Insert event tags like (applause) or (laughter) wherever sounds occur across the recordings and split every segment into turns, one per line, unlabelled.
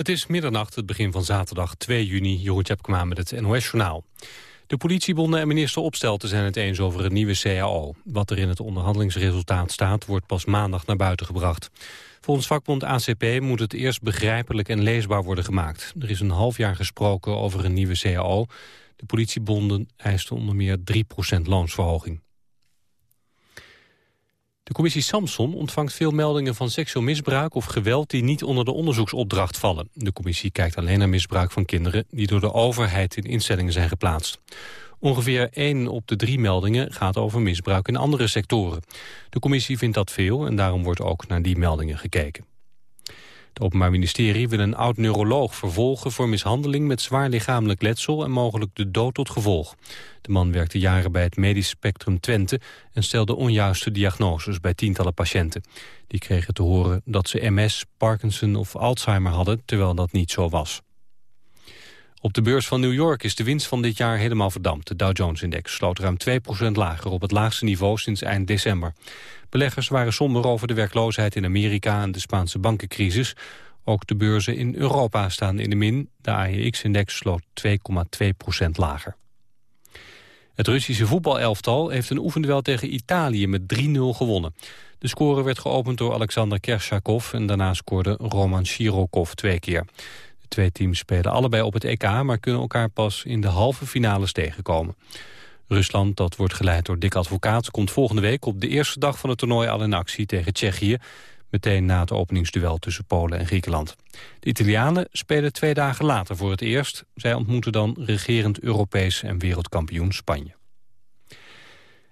Het is middernacht, het begin van zaterdag 2 juni. Jeroen Tjepkema met het NOS-journaal. De politiebonden en minister Opstelten zijn het eens over een nieuwe CAO. Wat er in het onderhandelingsresultaat staat, wordt pas maandag naar buiten gebracht. Volgens vakbond ACP moet het eerst begrijpelijk en leesbaar worden gemaakt. Er is een half jaar gesproken over een nieuwe CAO. De politiebonden eisten onder meer 3% loonsverhoging. De commissie Samson ontvangt veel meldingen van seksueel misbruik of geweld die niet onder de onderzoeksopdracht vallen. De commissie kijkt alleen naar misbruik van kinderen die door de overheid in instellingen zijn geplaatst. Ongeveer 1 op de drie meldingen gaat over misbruik in andere sectoren. De commissie vindt dat veel en daarom wordt ook naar die meldingen gekeken. Het Openbaar Ministerie wil een oud-neuroloog vervolgen voor mishandeling met zwaar lichamelijk letsel en mogelijk de dood tot gevolg. De man werkte jaren bij het Medisch Spectrum Twente en stelde onjuiste diagnoses bij tientallen patiënten. Die kregen te horen dat ze MS, Parkinson of Alzheimer hadden, terwijl dat niet zo was. Op de beurs van New York is de winst van dit jaar helemaal verdampt. De Dow Jones-index sloot ruim 2% lager op het laagste niveau sinds eind december. Beleggers waren somber over de werkloosheid in Amerika en de Spaanse bankencrisis. Ook de beurzen in Europa staan in de min. De AEX-index sloot 2,2% lager. Het Russische voetbalelftal heeft een oefenduel tegen Italië met 3-0 gewonnen. De score werd geopend door Alexander Kershakov en daarna scoorde Roman Shirokov twee keer. De twee teams spelen allebei op het EK, maar kunnen elkaar pas in de halve finales tegenkomen. Rusland, dat wordt geleid door Dick Advocaat... komt volgende week op de eerste dag van het toernooi al in actie tegen Tsjechië... meteen na het openingsduel tussen Polen en Griekenland. De Italianen spelen twee dagen later voor het eerst. Zij ontmoeten dan regerend Europees en wereldkampioen Spanje.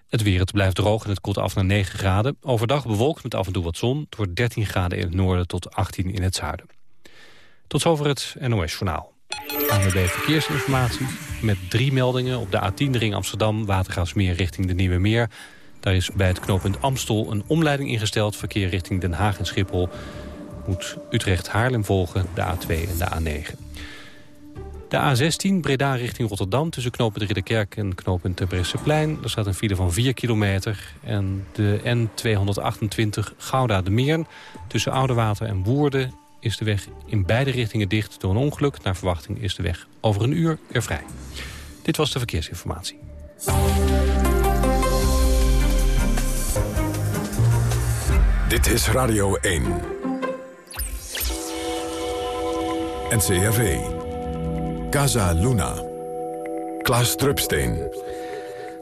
Het weer, het blijft droog en het koelt af naar 9 graden. Overdag bewolkt met af en toe wat zon. Het wordt 13 graden in het noorden tot 18 in het zuiden. Tot zover het NOS-journaal. ANWB Verkeersinformatie met drie meldingen op de A10 ring Amsterdam... Watergaasmeer richting de Nieuwe Meer. Daar is bij het knooppunt Amstel een omleiding ingesteld. Verkeer richting Den Haag en Schiphol moet Utrecht-Haarlem volgen, de A2 en de A9. De A16 Breda richting Rotterdam tussen knooppunt Ridderkerk en knooppunt Terbrechtseplein. Er staat een file van 4 kilometer. En de N228 Gouda de Meern tussen Oudewater en Woerden is de weg in beide richtingen dicht door een ongeluk. Naar verwachting is de weg over een uur weer vrij. Dit was de verkeersinformatie.
Dit is Radio 1. NCRV. Casa Luna. Klaas Drupsteen.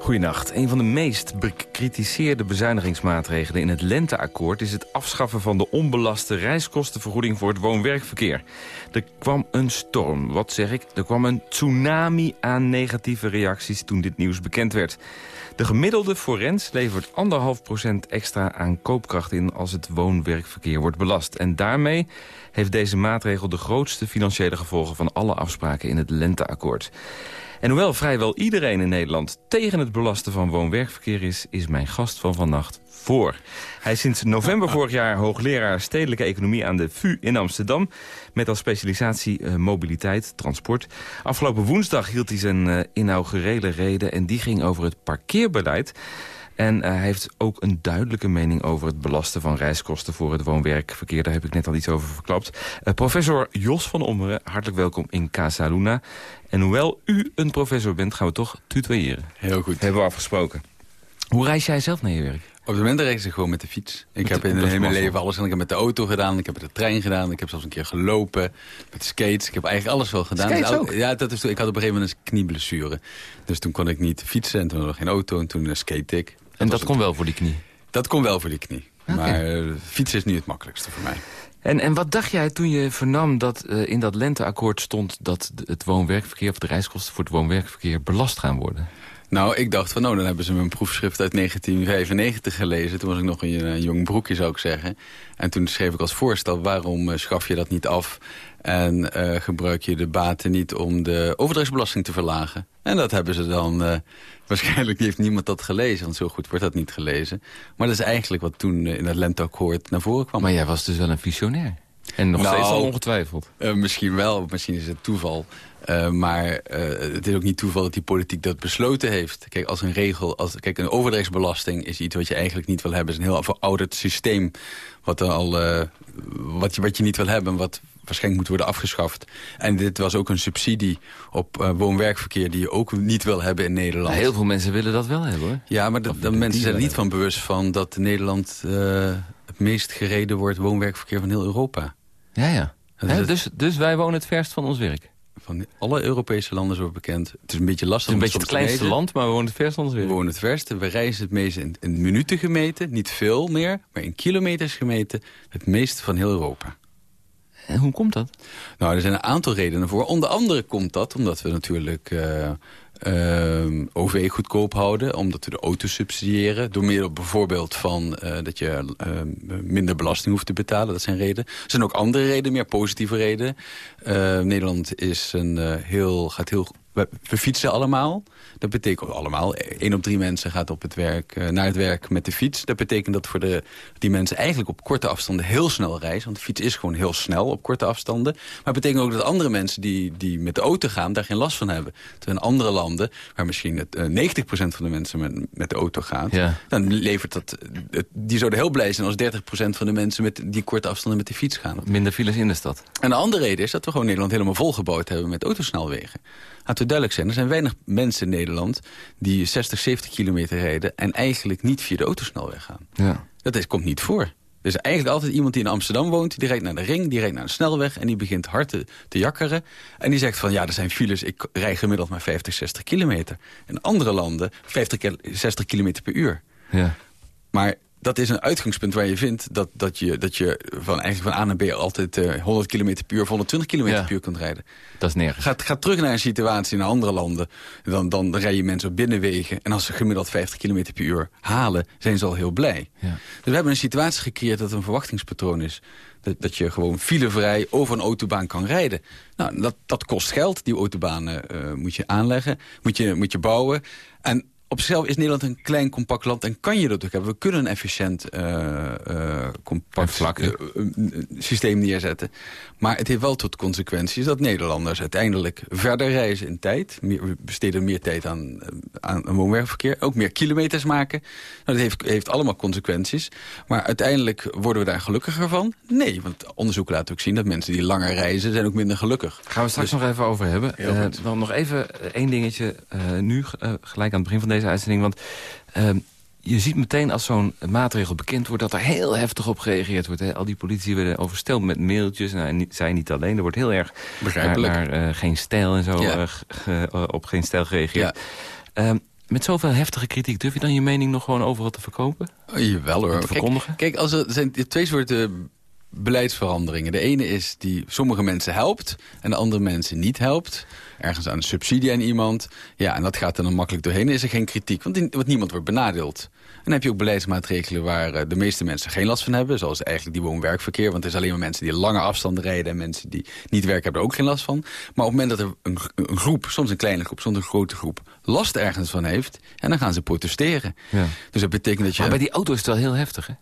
Goedenacht. Een van de meest bekritiseerde bezuinigingsmaatregelen in het lenteakkoord... is het afschaffen van de onbelaste reiskostenvergoeding voor het woon-werkverkeer. Er kwam een storm, wat zeg ik? Er kwam een tsunami aan negatieve reacties toen dit nieuws bekend werd. De gemiddelde forens levert 1,5% extra aan koopkracht in... als het woon-werkverkeer wordt belast. En daarmee heeft deze maatregel de grootste financiële gevolgen... van alle afspraken in het lenteakkoord. En hoewel vrijwel iedereen in Nederland tegen het belasten van woon-werkverkeer is... is mijn gast van vannacht voor. Hij is sinds november vorig jaar hoogleraar stedelijke economie aan de VU in Amsterdam. Met als specialisatie uh, mobiliteit, transport. Afgelopen woensdag hield hij zijn uh, inaugurele reden en die ging over het parkeerbeleid. En uh, hij heeft ook een duidelijke mening over het belasten van reiskosten voor het woon-werkverkeer. Daar heb ik net al iets over verklapt. Uh, professor Jos van Ommeren, hartelijk welkom in Casa Luna. En hoewel u een professor bent, gaan we toch tutoyeren.
Heel goed.
Hebben we afgesproken. Hoe reis jij zelf naar je werk?
Op het moment reis ik gewoon met de fiets. Ik heb in mijn leven alles gedaan. Ik heb met de auto gedaan, ik heb met de trein gedaan. Ik heb zelfs een keer gelopen, met skates. Ik heb eigenlijk alles wel gedaan.
Skates ook?
Ja, dat is, ik had op een gegeven moment een knieblessure. Dus toen kon ik niet fietsen en toen had ik geen auto. En toen skate ik.
En dat kon wel voor die knie?
Dat kon wel voor die knie. Okay. Maar uh, fietsen is niet het makkelijkste voor mij.
En, en wat dacht jij toen je vernam dat uh, in dat lenteakkoord stond... dat het woon-werkverkeer of de reiskosten voor het woon-werkverkeer belast gaan worden?
Nou, ik dacht van, nou, dan hebben ze mijn proefschrift uit 1995 gelezen. Toen was ik nog een, een jong broekje, zou ik zeggen. En toen schreef ik als voorstel, waarom uh, schaf je dat niet af... en gebruik je de baten niet om de overdrachtsbelasting te verlagen? En dat hebben ze dan... Waarschijnlijk heeft niemand dat gelezen, want zo goed wordt dat niet gelezen. Maar dat is eigenlijk wat toen in het lenteakkoord naar voren kwam.
Maar jij was dus wel een visionair. En nog
Nou,
steeds al ongetwijfeld.
Eh, misschien wel, misschien is het toeval. Eh, maar eh, het is ook niet toeval dat die politiek dat besloten heeft. Kijk, als een regel, als, kijk, een overdrechtsbelasting is iets wat je eigenlijk niet wil hebben. Het is een heel verouderd systeem wat, er al, eh, wat, je, wat je niet wil hebben, wat waarschijnlijk moet worden afgeschaft. En dit was ook een subsidie op eh, woon-werkverkeer die je ook niet wil hebben in Nederland.
heel veel mensen willen dat wel hebben hoor.
Ja, maar de, mensen zijn er niet van bewust van dat Nederland eh, het meest gereden wordt woon-werkverkeer van heel Europa.
Ja, ja. Dus, dus wij wonen het verst van ons werk.
Van alle Europese landen zo bekend. Het is een beetje
Het
lastig
is een beetje het kleinste land, maar we wonen het verst van ons
We
werk.
wonen het verste. We reizen het meest in, in minuten gemeten. Niet veel meer, maar in kilometers gemeten. Het meest van heel Europa.
En hoe komt dat?
Nou, er zijn een aantal redenen voor. Onder andere komt dat omdat we natuurlijk eh, ehm, OV goedkoop houden. Omdat we de auto subsidiëren. Door middel bijvoorbeeld van eh, dat je minder belasting hoeft te betalen. Dat zijn redenen. Er zijn ook andere redenen, meer positieve redenen. Eh, Nederland is een, eh, heel, gaat heel... We, we fietsen allemaal. Dat betekent allemaal. één op drie mensen gaat op het werk, eh, naar het werk met de fiets. Dat betekent dat voor de, die mensen eigenlijk op korte afstanden heel snel reizen. Want de fiets is gewoon heel snel op korte afstanden. Maar het betekent ook dat andere mensen die, die met de auto gaan... daar geen last van hebben. Terwijl in andere landen, waar misschien het, eh, 90% van de mensen met, met de auto gaat...
Ja.
dan levert dat... eh, die zouden heel blij zijn als 30% van de mensen... met die korte afstanden met de fiets gaan.
Minder files in de stad.
En de andere reden is dat we gewoon Nederland helemaal volgebouwd hebben met autosnelwegen. Laten we duidelijk zijn, er zijn weinig mensen in Nederland die 60, 70 kilometer rijden... en eigenlijk niet via de autosnelweg gaan.
Ja.
Dat is, komt niet voor. Er is eigenlijk altijd iemand die in Amsterdam woont... die rijdt naar de ring, die rijdt naar de snelweg... en die begint hard te, te jakkeren. En die zegt van, ja, er zijn files, ik rij gemiddeld maar 50, 60 kilometer. In andere landen 50, kil- 60 kilometer per uur.
ja.
Maar dat is een uitgangspunt waar je vindt dat, dat je, dat je van, eigenlijk van A naar B altijd eh, 100 km per uur of 120 km
Ja.
per uur kunt rijden.
Dat is nergens.
Ga, ga terug naar een situatie in andere landen. Dan, dan rijden mensen op binnenwegen. En als ze gemiddeld 50 km per uur halen, zijn ze al heel blij.
Ja.
Dus we hebben een situatie gecreëerd dat een verwachtingspatroon is. Dat, dat je gewoon filevrij over een autobaan kan rijden. Nou, dat, dat kost geld. Die autobanen eh, moet je aanleggen, moet je, moet je bouwen. En op zichzelf is Nederland een klein, compact land en kan je dat ook hebben. We kunnen een efficiënt, eh, eh, compact eh, systeem neerzetten. Maar het heeft wel tot consequenties dat Nederlanders uiteindelijk verder reizen in tijd. Meer, we besteden meer tijd aan, aan woonwerkverkeer. Ook meer kilometers maken. Nou, dat heeft, heeft allemaal consequenties. Maar uiteindelijk worden we daar gelukkiger van? Nee, want onderzoek laat ook zien dat mensen die langer reizen... zijn ook minder gelukkig.
Gaan we straks
Dus-
nog even over hebben. Dan nog even één dingetje nu, gelijk aan het begin van deze uitzending. Want eh, je ziet meteen als zo'n maatregel bekend wordt... dat er heel heftig op gereageerd wordt. Hè? Al die politici werden oversteld met mailtjes. Nou, en niet, zij niet alleen. Er wordt heel erg
Begrijpelijk.
naar eh, geen stijl en zo
Ja.
eh, ge- op geen stijl gereageerd.
Ja.
Ehm, met zoveel heftige kritiek, durf je dan je mening nog gewoon overal te verkopen?
Oh, jawel hoor.
Te
Kijk,
verkondigen?
Kijk, als er er zijn twee soorten beleidsveranderingen. De ene is die sommige mensen helpt en de andere mensen niet helpt. Ergens aan een subsidie aan iemand. Ja, en dat gaat er dan makkelijk doorheen. Is er geen kritiek, want, in- want niemand wordt benadeeld. En dan heb je ook beleidsmaatregelen waar eh, de meeste mensen geen last van hebben. Zoals eigenlijk die woon-werkverkeer. Want er is alleen maar mensen die lange afstanden rijden... en mensen die niet werken hebben er ook geen last van. Maar op het moment dat er een, een groep, soms een kleine groep, soms een grote groep... last ergens van heeft, en dan gaan ze protesteren.
Ja.
Dus dat betekent dat je...
Maar bij die auto is het wel heel heftig, hè?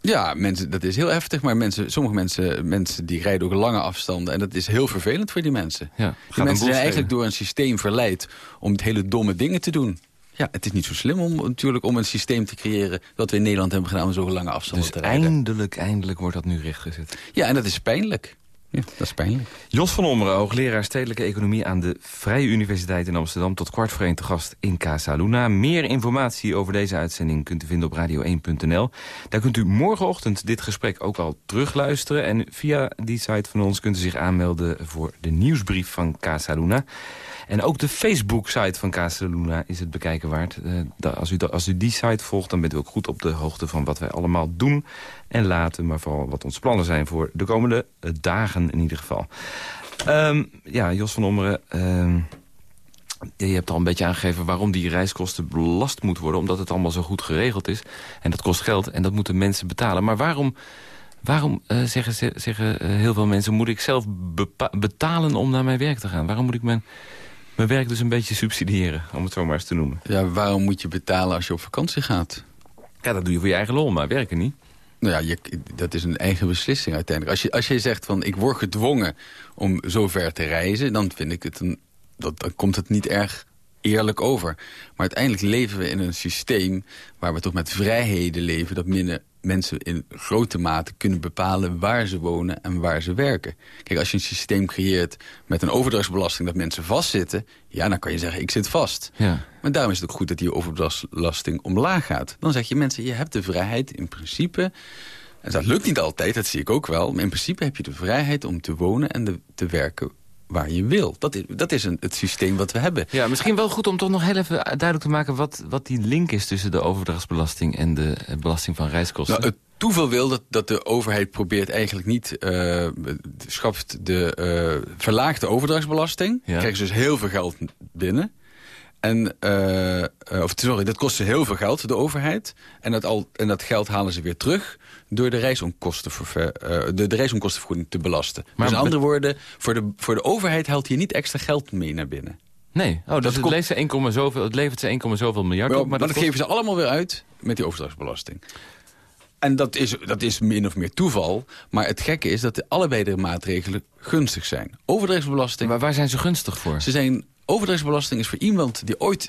Ja, mensen, dat is heel heftig. Maar mensen, sommige mensen, mensen die rijden ook lange afstanden. En dat is heel vervelend voor die mensen.
Ja,
Die mensen zijn eigenlijk door een systeem verleid om het hele domme dingen te doen. Ja, het is niet zo slim om natuurlijk om een systeem te creëren... dat we in Nederland hebben gedaan om zo'n lange afstanden
Dus
te rijden.
eindelijk, eindelijk wordt dat nu rechtgezet.
Ja, en dat is pijnlijk. Dat is pijnlijk.
Jos van Ommeren, hoogleraar Stedelijke Economie aan de Vrije Universiteit in Amsterdam. Tot kwart voor te gast in Casa Luna. Meer informatie over deze uitzending kunt u vinden op radio1.nl. Daar kunt u morgenochtend dit gesprek ook al terugluisteren. En via die site van ons kunt u zich aanmelden voor de nieuwsbrief van Casa Luna. En ook de Facebook-site van Casa Luna is het bekijken waard. Eh, als, u, als u die site volgt, dan bent u ook goed op de hoogte van wat wij allemaal doen en laten. Maar vooral wat onze plannen zijn voor de komende eh, dagen in ieder geval. Ehm, ja, Jos van Ommeren, ehm, je hebt al een beetje aangegeven waarom die reiskosten belast moeten worden. Omdat het allemaal zo goed geregeld is. En dat kost geld en dat moeten mensen betalen. Maar waarom, waarom eh, zeggen, ze- zeggen heel veel mensen... moet ik zelf betalen om naar mijn werk te gaan? Waarom moet ik mijn, mijn werk dus een beetje subsidiëren? Om het zo maar eens te noemen.
Ja, waarom moet je betalen als je op vakantie gaat?
Ja, dat doe je voor je eigen lol, maar werken niet.
Nou ja, je, dat is een eigen beslissing uiteindelijk. Als je, als je zegt van ik word gedwongen om zo ver te reizen... dan vind ik het een, dat, dan komt het niet erg eerlijk over. Maar uiteindelijk leven we in een systeem waar we toch met vrijheden leven... dat minder mensen in grote mate kunnen bepalen waar ze wonen en waar ze werken. Kijk, als je een systeem creëert met een overdrachtsbelasting dat mensen vastzitten... ja, dan kan je zeggen, ik zit vast. Ja. Maar daarom is het ook goed dat die overdrachtsbelasting omlaag gaat. Dan zeg je mensen, je hebt de vrijheid in principe... En dat lukt niet altijd, dat zie ik ook wel. Maar in principe heb je de vrijheid om te wonen en de, te werken waar je wil. Dat is, dat is een, het systeem wat we hebben.
Ja, misschien wel goed om toch nog heel even duidelijk te maken... wat, wat die link is tussen de overdrachtsbelasting en de eh, belasting van reiskosten.
Nou, het toeval wil dat, dat de overheid probeert eigenlijk niet... Uh, schaft de uh, verlaagde overdrachtsbelasting. Ja. krijgen ze dus heel veel geld binnen... En, uh, of sorry, dat kost ze heel veel geld, de overheid. En dat, al, en dat geld halen ze weer terug door de, reisonkosten uh, de, de reisonkostenvergoeding te belasten. Maar dus met andere woorden, voor de, voor de overheid haalt hier niet extra geld mee naar binnen.
Nee, oh, dus het, levert ze 1, zoveel, het levert ze 1, zoveel miljard op.
Maar, dat, dat geven ze allemaal weer uit met die overdrachtsbelasting. En dat is, dat is min of meer toeval. Maar het gekke is dat de allebei de maatregelen gunstig zijn. Overdrachtsbelasting...
Maar waar zijn ze gunstig voor?
Ze zijn Overdrachtsbelasting is voor iemand die ooit...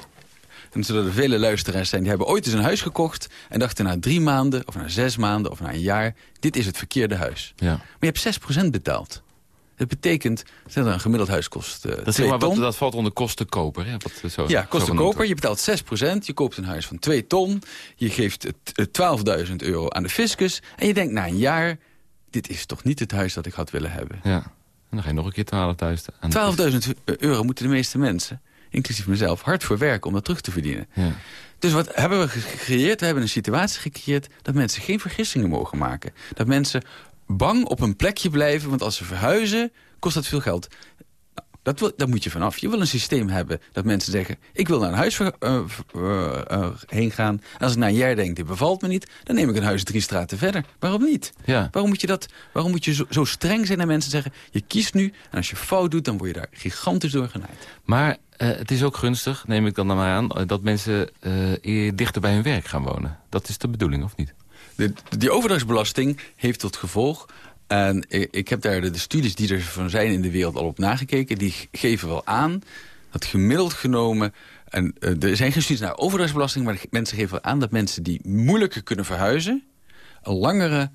en zullen er vele luisteraars zijn... die hebben ooit eens een huis gekocht... en dachten na drie maanden, of na zes maanden, of na een jaar... dit is het verkeerde huis. Ja. Maar je hebt 6% betaald. Dat betekent dat een gemiddeld huis kost uh, dat, maar,
wat, dat valt onder kostenkoper. Hè? Wat,
zo, ja, kostenkoper. Je betaalt 6%. Je koopt een huis van 2 ton. Je geeft 12.000 euro aan de fiscus. En je denkt na een jaar... dit is toch niet het huis dat ik had willen hebben.
Ja. En dan ga je nog een keer
12.000 12.000 euro moeten de meeste mensen, inclusief mezelf, hard voor werken om dat terug te verdienen. Ja. Dus wat hebben we gecreëerd? We hebben een situatie gecreëerd dat mensen geen vergissingen mogen maken. Dat mensen bang op een plekje blijven, want als ze verhuizen, kost dat veel geld. Dat wil, daar moet je vanaf. Je wil een systeem hebben dat mensen zeggen... ik wil naar een huis uh, uh, uh, heen gaan. En als ik na een jaar denk, dit bevalt me niet... dan neem ik een huis drie straten verder. Waarom niet? Ja. Waarom moet je, dat, waarom moet je zo, zo, streng zijn naar mensen zeggen... je kiest nu en als je fout doet, dan word je daar gigantisch door genaaid.
Maar het is ook gunstig, neem ik dan maar aan... dat mensen dichter bij hun werk gaan wonen. Dat is de bedoeling, of niet?
De, die overdrachtsbelasting heeft tot gevolg en ik heb daar de, studies die er van zijn in de wereld al op nagekeken. Die geven wel aan dat gemiddeld genomen... En, er zijn geen studies naar overdrachtsbelasting... maar mensen geven wel aan dat mensen die moeilijker kunnen verhuizen... een langere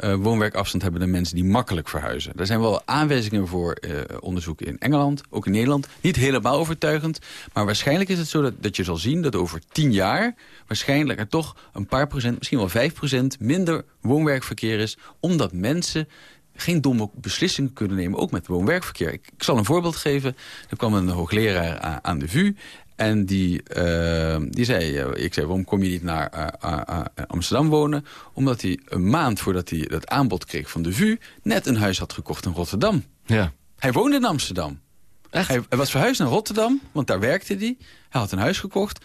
uh, woonwerkafstand hebben dan mensen die makkelijk verhuizen. Er zijn wel aanwijzingen voor uh, onderzoek in Engeland, ook in Nederland. Niet helemaal overtuigend, maar waarschijnlijk is het zo dat, dat je zal zien... dat over tien jaar waarschijnlijk er toch een paar procent, misschien wel vijf procent... minder woonwerkverkeer is, omdat mensen geen domme beslissingen kunnen nemen, ook met woon-werkverkeer. Ik, ik, zal een voorbeeld geven. Er kwam een hoogleraar aan de VU en die, uh, die zei, uh, ik zei, waarom kom je niet naar uh, Amsterdam wonen? Omdat hij een maand voordat hij dat aanbod kreeg van de VU... net een huis had gekocht in Rotterdam. Ja. Hij woonde in Amsterdam. Echt? Hij, hij was verhuisd naar Rotterdam, want daar werkte hij. Hij had een huis gekocht,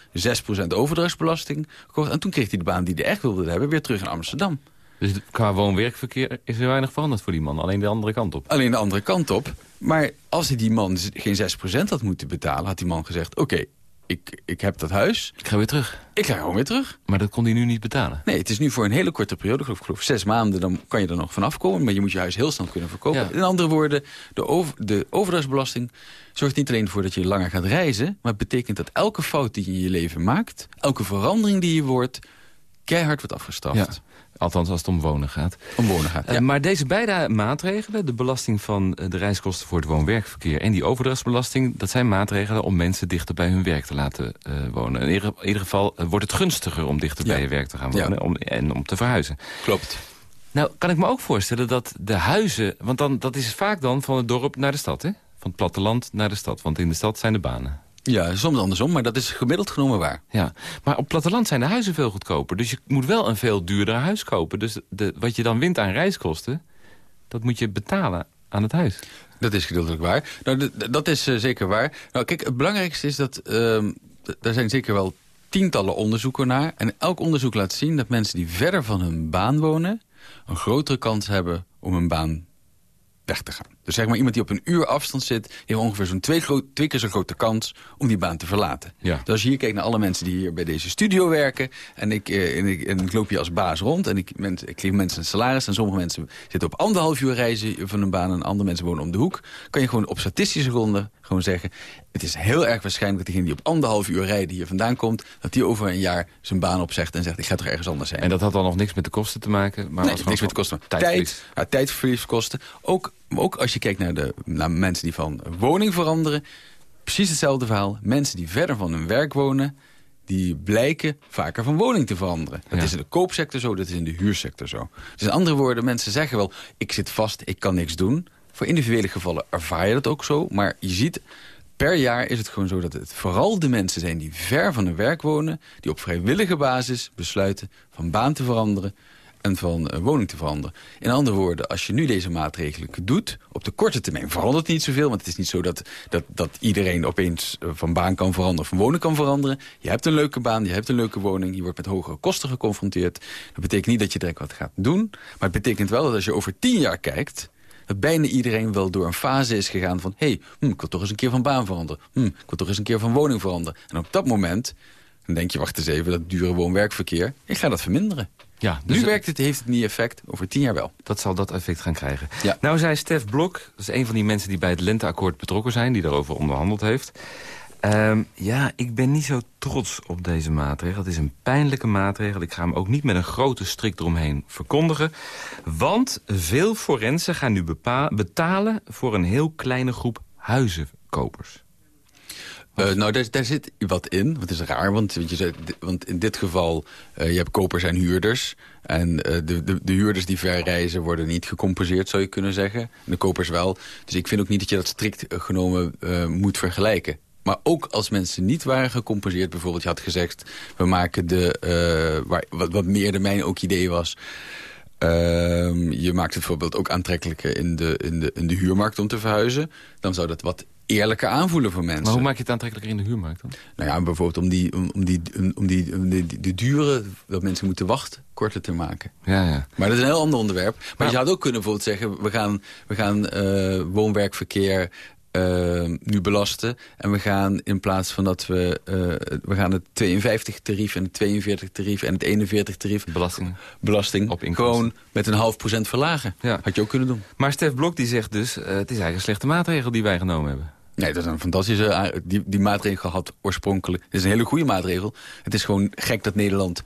6% overdrachtsbelasting gekocht... en toen kreeg hij de baan die hij echt wilde hebben weer terug in Amsterdam.
Dus qua woon-werkverkeer is er weinig veranderd voor die man. Alleen de andere kant op.
Alleen de andere kant op. Maar als hij die man geen 6% had moeten betalen... had die man gezegd, oké, ik, ik heb dat huis.
Ik ga weer terug.
Ik ga gewoon weer terug.
Maar dat kon hij nu niet betalen?
Nee, het is nu voor een hele korte periode, geloof ik, geloof zes maanden, dan kan je er nog vanaf komen. Maar je moet je huis heel snel kunnen verkopen. In andere woorden, de, over, de overdrachtsbelasting zorgt niet alleen voor dat je langer gaat reizen, maar het betekent dat elke fout die je in je leven maakt, elke verandering die je wordt, keihard wordt afgestraft. Ja.
Althans, als het om wonen gaat.
Om wonen gaat,
uh, Maar deze beide maatregelen, de belasting van eh, de reiskosten voor het woon-werkverkeer... en die overdrachtsbelasting, dat zijn maatregelen om mensen dichter bij hun werk te laten uh, wonen. In ieder, in ieder geval wordt het gunstiger om dichter bij je werk te gaan wonen om, en om te verhuizen.
Klopt.
Nou, kan ik me ook voorstellen dat de huizen... want dan, dat is vaak dan van het dorp naar de stad, hè? Van het platteland naar de stad, want in de stad zijn de banen.
Ja, soms andersom, maar dat is gemiddeld genomen waar.
Ja, maar op platteland zijn de huizen veel goedkoper. Dus je moet wel een veel duurder huis kopen. Dus de, wat je dan wint aan reiskosten, dat moet je betalen aan het huis.
Dat is gedeeltelijk waar. Nou, dat is uh, zeker waar. Nou, kijk, het belangrijkste is dat... Uh, er zijn zeker wel tientallen onderzoeken naar. En elk onderzoek laat zien dat mensen die verder van hun baan wonen... een grotere kans hebben om hun baan weg te gaan. Dus zeg maar iemand die op een uur afstand zit... heeft ongeveer zo'n twee, twee, keer zo grote kans om die baan te verlaten.
Ja.
Dus als je hier kijkt naar alle mensen die hier bij deze studio werken... en ik, eh, en ik, en ik loop hier als baas rond en ik, mensen, ik geef mensen een salaris... en sommige mensen zitten op anderhalf uur reizen van een baan... en andere mensen wonen om de hoek... kan je gewoon op statistische gronden gewoon zeggen... het is heel erg waarschijnlijk dat degene die op anderhalf uur rijden hier vandaan komt... dat die over een jaar zijn baan opzegt en zegt... ik ga toch ergens anders zijn.
En dat had dan nog niks met de kosten te maken? Maar
Nee, niks met de kosten.
tijdverlies.
Tijd, ja, tijdverlies kosten. Ook, ook als je kijkt naar, de, naar mensen die van woning veranderen. Precies hetzelfde verhaal. Mensen die verder van hun werk wonen... die blijken vaker van woning te veranderen. Dat
Ja.
is in de koopsector zo, dat is in de huursector zo. Dus in andere woorden, mensen zeggen wel... ik zit vast, ik kan niks doen. Voor individuele gevallen ervaar je dat ook zo. Maar je ziet, per jaar is het gewoon zo dat het vooral de mensen zijn... die ver van hun werk wonen... die op vrijwillige basis besluiten van baan te veranderen en van eh, woning te veranderen. In andere woorden, als je nu deze maatregelen doet... op de korte termijn verandert niet zoveel... want het is niet zo dat, dat, dat iedereen opeens eh, van baan kan veranderen... van woning kan veranderen. Je hebt een leuke baan, je hebt een leuke woning... je wordt met hogere kosten geconfronteerd. Dat betekent niet dat je direct wat gaat doen... maar het betekent wel dat als je over tien jaar kijkt... dat bijna iedereen wel door een fase is gegaan van... hé, hey, hm, ik wil toch eens een keer van baan veranderen. Hm, ik wil toch eens een keer van woning veranderen. En op dat moment... Dan denk je, wacht eens even, dat dure woon-werkverkeer. Ik ga dat verminderen.
Ja, dus
nu werkt het, heeft het niet effect, over tien jaar wel.
dat zal dat effect gaan krijgen.
Ja.
Nou zei Stef Blok, dat is een van die mensen die bij het Lenteakkoord betrokken zijn... die daarover onderhandeld heeft. Ehm, ja, ik ben niet zo trots op deze maatregel. Het is een pijnlijke maatregel. Ik ga hem ook niet met een grote strik eromheen verkondigen. Want veel forensen gaan nu betalen voor een heel kleine groep huizenkopers.
Eh, nou, daar, zit wat in. Wat is raar, want, want, je want in dit geval... eh, je hebt kopers en huurders. En eh, de, de, de huurders die verreizen worden niet gecompenseerd, zou je kunnen zeggen. En de kopers wel. Dus ik vind ook niet dat je dat strikt genomen moet vergelijken. Maar ook als mensen niet waren gecompenseerd... bijvoorbeeld je had gezegd... we maken de... wat, wat meer de mijn ook idee was... Ehm, je maakt het bijvoorbeeld ook aantrekkelijker in de, in, de, in de huurmarkt om te verhuizen. Dan zou dat wat eerlijker aanvoelen voor mensen.
Maar hoe maak je het aantrekkelijker in de huurmarkt dan?
Nou ja, bijvoorbeeld om die, om, die, om die, om die, de dure, dat mensen moeten wachten, korter te maken.
Ja, ja.
Maar dat is een heel ander onderwerp. Maar, je zou ook kunnen bijvoorbeeld zeggen, we gaan, we gaan eh, woonwerkverkeer eh, nu belasten. En we gaan in plaats van dat we, eh, we gaan het 52 tarief en het 42 tarief en het 41 tarief
Belastingen.
belasting
Op inkomsten.
gewoon met een half procent verlagen.
Ja.
Had je ook kunnen doen.
Maar Stef Blok die zegt dus, het is eigenlijk een slechte maatregel die wij genomen hebben.
Nee, dat is een fantastische... a- Die, die maatregel had oorspronkelijk... Het is een hele goede maatregel. Het is gewoon gek dat Nederland...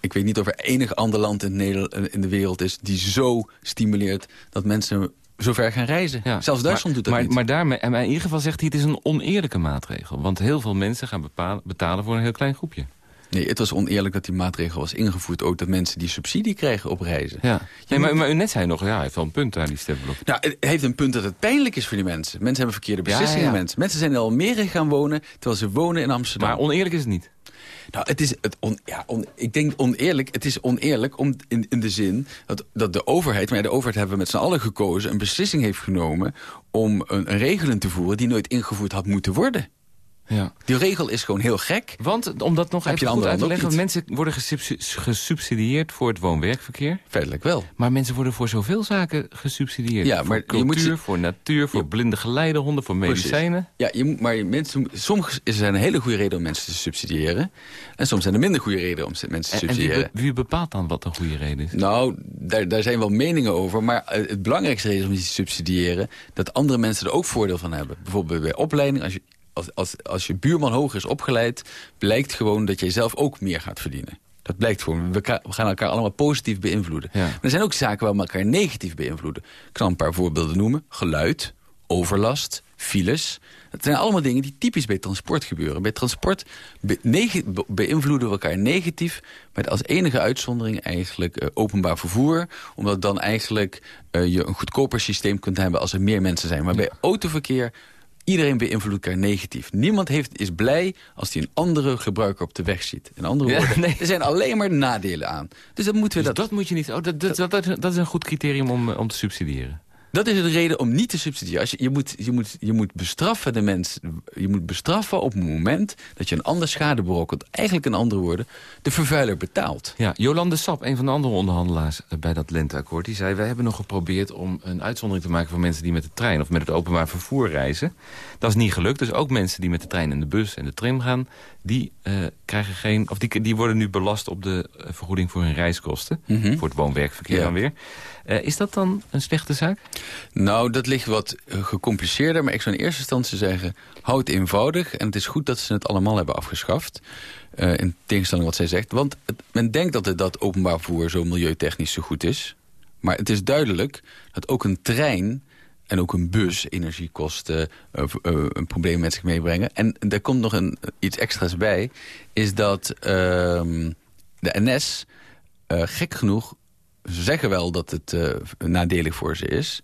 Ik weet niet of er enig ander land in, Nederland, in de wereld is... die zo stimuleert dat mensen zo ver gaan reizen.
Ja,
Zelfs Duitsland
maar,
doet dat
maar,
niet.
Maar daarmee, en in ieder geval zegt hij het is een oneerlijke maatregel. Want heel veel mensen gaan bepalen, betalen voor een heel klein groepje.
Nee, het was oneerlijk dat die maatregel was ingevoerd. Ook dat mensen die subsidie krijgen op reizen.
Ja. Nee, maar, maar u net zei nog, ja, hij heeft wel een punt daar, die Stefblok.
Nou, het heeft een punt dat het pijnlijk is voor die mensen. Mensen hebben verkeerde beslissingen.
ja.
Mensen. mensen zijn in Almere gaan wonen, terwijl ze wonen in Amsterdam.
Maar oneerlijk is het niet.
Nou, het is het on, ja, on- ik denk oneerlijk. Het is oneerlijk om, in, in de zin dat, dat de overheid, maar de overheid hebben we met z'n allen gekozen, een beslissing heeft genomen om een, een regel in te voeren die nooit ingevoerd had moeten worden.
Ja.
Die regel is gewoon heel gek.
Want, om dat nog
Heb je
even goed uit te leggen... mensen worden gesubsi- gesubsidieerd voor het woon-werkverkeer.
Feitelijk wel.
Maar mensen worden voor zoveel zaken gesubsidieerd.
Ja,
voor
maar je
cultuur,
moet ze-
voor natuur, voor
Ja.
blinde geleidehonden, voor
Precies.
medicijnen.
Ja, je moet, maar mensen, soms is er een hele goede reden om mensen te subsidiëren. En soms zijn er minder goede redenen om mensen te
En, en wie,
subsidiëren.
be- wie bepaalt dan wat een goede reden is?
Nou, daar, daar zijn wel meningen over. Maar eh, het belangrijkste reden is om die te subsidiëren... dat andere mensen er ook voordeel van hebben. Bijvoorbeeld bij opleiding. Als je, als, als, als je buurman hoger is opgeleid... blijkt gewoon dat jij zelf ook meer gaat verdienen. Dat blijkt gewoon. We, we gaan elkaar allemaal positief beïnvloeden.
Ja.
Maar er zijn ook zaken waar we elkaar negatief beïnvloeden. Ik zal een paar voorbeelden noemen. Geluid, overlast, files. Het zijn allemaal dingen die typisch bij transport gebeuren. Bij transport be- nege- be- beïnvloeden we elkaar negatief... met als enige uitzondering eigenlijk eh, openbaar vervoer. Omdat dan eigenlijk eh, je een goedkoper systeem kunt hebben... als er meer mensen zijn. Maar bij autoverkeer... Iedereen beïnvloedt elkaar negatief. Niemand heeft, is blij als hij een andere gebruiker op de weg ziet. In andere
Ja,
woorden,
nee.
er zijn alleen maar nadelen aan. Dus dat moeten we
Dus
dat
dat moet je niet... Oh, dat, dat, dat, dat is een goed criterium om, eh, om te subsidiëren.
Dat is de reden om niet te subsidiëren. Als je, je, moet, je, moet, je moet bestraffen de mensen. Je moet bestraffen op het moment dat je een ander schade berokkent. Eigenlijk in andere woorden, de vervuiler betaalt.
Ja, Jolande Sap, een van de andere onderhandelaars bij dat lenteakkoord... die zei, wij hebben nog geprobeerd om een uitzondering te maken... voor mensen die met de trein of met het openbaar vervoer reizen. Dat is niet gelukt. Dus ook mensen die met de trein en de bus en de tram gaan... die, uh, krijgen geen, of die, die worden nu belast op de eh, vergoeding voor hun reiskosten.
Mhm.
Voor het woon-werkverkeer dan weer. Uh, is dat dan een slechte zaak?
Nou, dat ligt wat gecompliceerder. Maar ik zou in eerste instantie zeggen, houd het eenvoudig. En het is goed dat ze het allemaal hebben afgeschaft. Uh, in tegenstelling wat zij zegt. Want het, men denkt dat het dat openbaar vervoer zo milieutechnisch zo goed is. Maar het is duidelijk dat ook een trein en ook een bus energiekosten uh, uh, een probleem met zich meebrengen. En daar komt nog een, iets extra's bij. Is dat uh, de NS, gek genoeg, ze zeggen wel dat het nadelig voor ze is.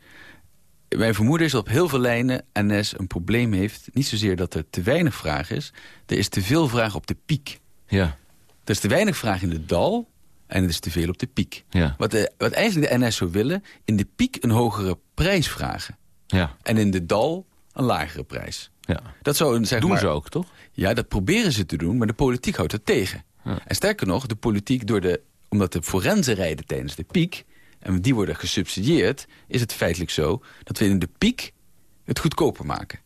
Mijn vermoeden is dat op heel veel lijnen NS een probleem heeft. Niet zozeer dat er te weinig vraag is. Er is te veel vraag op de piek.
Ja.
Er is te weinig vraag in het dal. En het is te veel op de piek.
Ja.
Wat, de, wat eigenlijk de NS zou willen... in de piek een hogere prijs vragen.
Ja.
En in de dal een lagere prijs.
Ja.
Dat zou, zeg
Doen
maar,
ze ook, toch?
Ja, dat proberen ze te doen, maar de politiek houdt het tegen.
Ja.
En sterker nog, de politiek, door de, omdat de forensen rijden tijdens de piek... en die worden gesubsidieerd, is het feitelijk zo... dat we in de piek het goedkoper maken.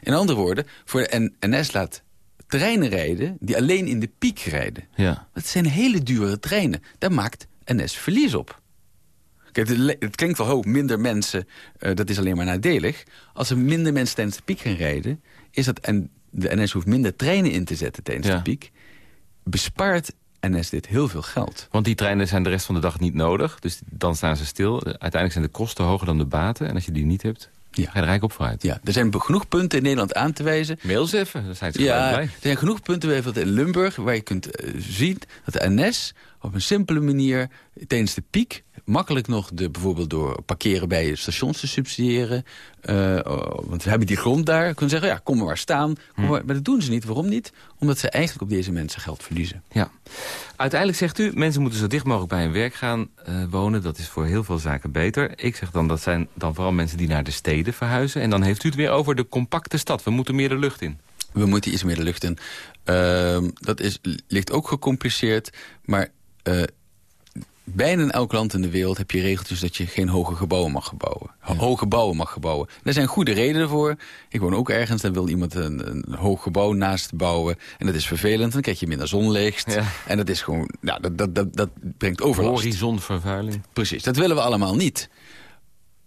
In andere woorden, voor de NS laat treinen rijden die alleen in de piek rijden.
Ja.
Dat zijn hele dure treinen. Daar maakt NS verlies op. Kijk, het, het klinkt wel hoop, minder mensen, uh, dat is alleen maar nadelig. Als er minder mensen tijdens de piek gaan rijden... is dat, en de NS hoeft minder treinen in te zetten tijdens
Ja.
de piek... bespaart NS dit heel veel geld.
Want die treinen zijn de rest van de dag niet nodig. Dus dan staan ze stil. Uiteindelijk zijn de kosten hoger dan de baten. En als je die niet hebt,
Ja.
ga je er rijk op vooruit.
Ja, er zijn genoeg punten in Nederland aan te wijzen...
Mail ze even, dan zijn ze
Ja, er zijn genoeg punten bijvoorbeeld in Limburg... waar je kunt uh, zien dat de NS op een simpele manier tijdens de piek... makkelijk nog de, bijvoorbeeld door parkeren bij stations te subsidiëren... Uh, want we hebben die grond daar, kunnen zeggen... ja, kom maar staan. Kom maar, maar dat doen ze niet. Waarom niet? Omdat ze eigenlijk op deze mensen geld verliezen.
Ja. Uiteindelijk zegt u, mensen moeten zo dicht mogelijk bij hun werk gaan uh, wonen. Dat is voor heel veel zaken beter. Ik zeg dan, dat zijn dan vooral mensen die naar de steden verhuizen. En dan heeft u het weer over de compacte stad. We moeten meer de lucht in.
We moeten iets meer de lucht in. Uh, dat is, ligt ook gecompliceerd, maar... Uh, bijna in elk land in de wereld heb je regeltjes dat je geen hoge gebouwen mag gebouwen.
Ja.
Hoge gebouwen mag gebouwen. Er zijn goede redenen voor. Ik woon ook ergens, dan wil iemand een, een hoog gebouw naast bouwen. En dat is vervelend, dan krijg je minder zonlicht.
Ja.
En dat is gewoon, nou, dat, dat, dat, dat brengt overlast.
Horizonvervuiling.
Precies, dat willen we allemaal niet.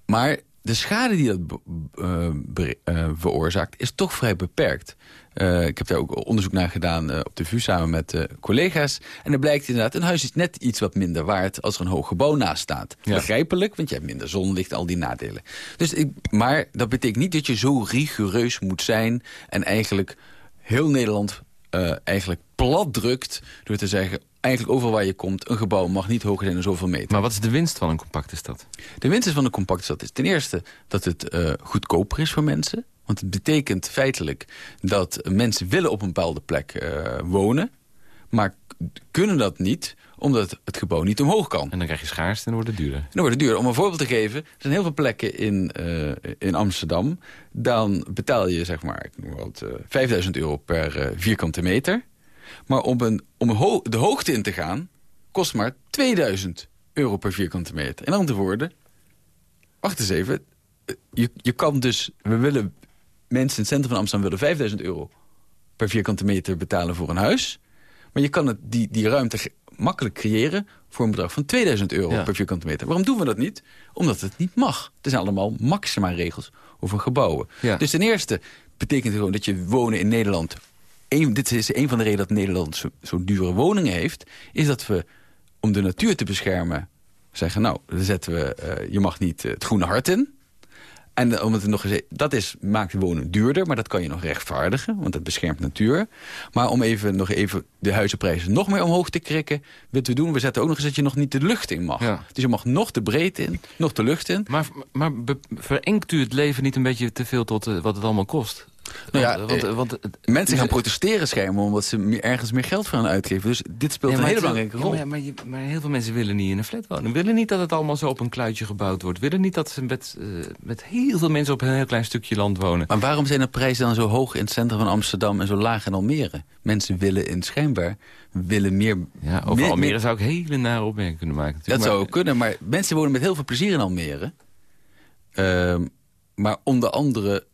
Maar de schade die dat uh, uh, veroorzaakt is toch vrij beperkt. Uh, ik heb daar ook onderzoek naar gedaan uh, op de VU samen met uh, collega's. En dan blijkt inderdaad, een huis is net iets wat minder waard als er een hoog gebouw naast staat.
Ja.
Begrijpelijk, want je hebt minder zonlicht, al die nadelen. Dus ik, maar dat betekent niet dat je zo rigoureus moet zijn en eigenlijk heel Nederland eigenlijk plat drukt door te zeggen eigenlijk overal waar je komt, een gebouw mag niet hoger zijn dan zoveel meter.
Maar wat is de winst van een compacte stad?
De winst van een compacte stad is ten eerste dat het uh, goedkoper is voor mensen. Want het betekent feitelijk dat mensen willen op een bepaalde plek uh, wonen... maar kunnen dat niet omdat het gebouw niet omhoog kan.
En dan krijg je schaarste en dan wordt het duurder.
En dan wordt het duurder. Om een voorbeeld te geven, er zijn heel veel plekken in, uh, in Amsterdam. Dan betaal je zeg maar ik noem wat, uh, 5000 euro per vierkante meter. Maar om, een, om een ho de hoogte in te gaan, kost maar 2000 euro per vierkante meter. In andere woorden, wacht eens even. Je, je kan dus, we willen mensen in het centrum van Amsterdam willen 5000 euro per vierkante meter betalen voor een huis. Maar je kan het, die, die ruimte makkelijk creëren voor een bedrag van 2000 euro
Ja.
per vierkante meter. Waarom doen we dat niet? Omdat het niet mag. Er zijn allemaal maxima regels over gebouwen.
Ja.
Dus ten eerste betekent het gewoon dat je wonen in Nederland... Een, dit is een van de redenen dat Nederland zo, zo dure woningen heeft... is dat we, om de natuur te beschermen, zeggen... nou, dan zetten we, uh, je mag niet uh, het groene hart in... En om het nog eens, dat is, maakt wonen duurder, maar dat kan je nog rechtvaardigen, want dat beschermt natuur. Maar om even, nog even de huizenprijzen nog meer omhoog te krikken, wat we doen, we zetten ook nog eens dat je nog niet de lucht in mag.
Ja.
Dus je mag nog de breedte in, nog de lucht in.
Maar, maar verengt u het leven niet een beetje te veel tot uh, wat het allemaal kost?
Nou ja, want, want, want mensen gaan protesteren schijnbaar omdat ze ergens meer geld voor gaan uitgeven. Dus dit speelt een hele belangrijke rol.
Ja, maar, maar, heel veel mensen willen niet in een flat wonen. Willen niet dat het allemaal zo op een kluitje gebouwd wordt. Willen niet dat ze met, met heel veel mensen op een heel klein stukje land wonen.
Maar waarom zijn de prijzen dan zo hoog in het centrum van Amsterdam en zo laag in Almere? Mensen willen in schijnbaar willen meer...
Ja, over Almere zou ik hele nare opmerkingen kunnen maken.
Dat zou zou kunnen, maar mensen wonen met heel veel plezier in Almere. Uh, maar onder andere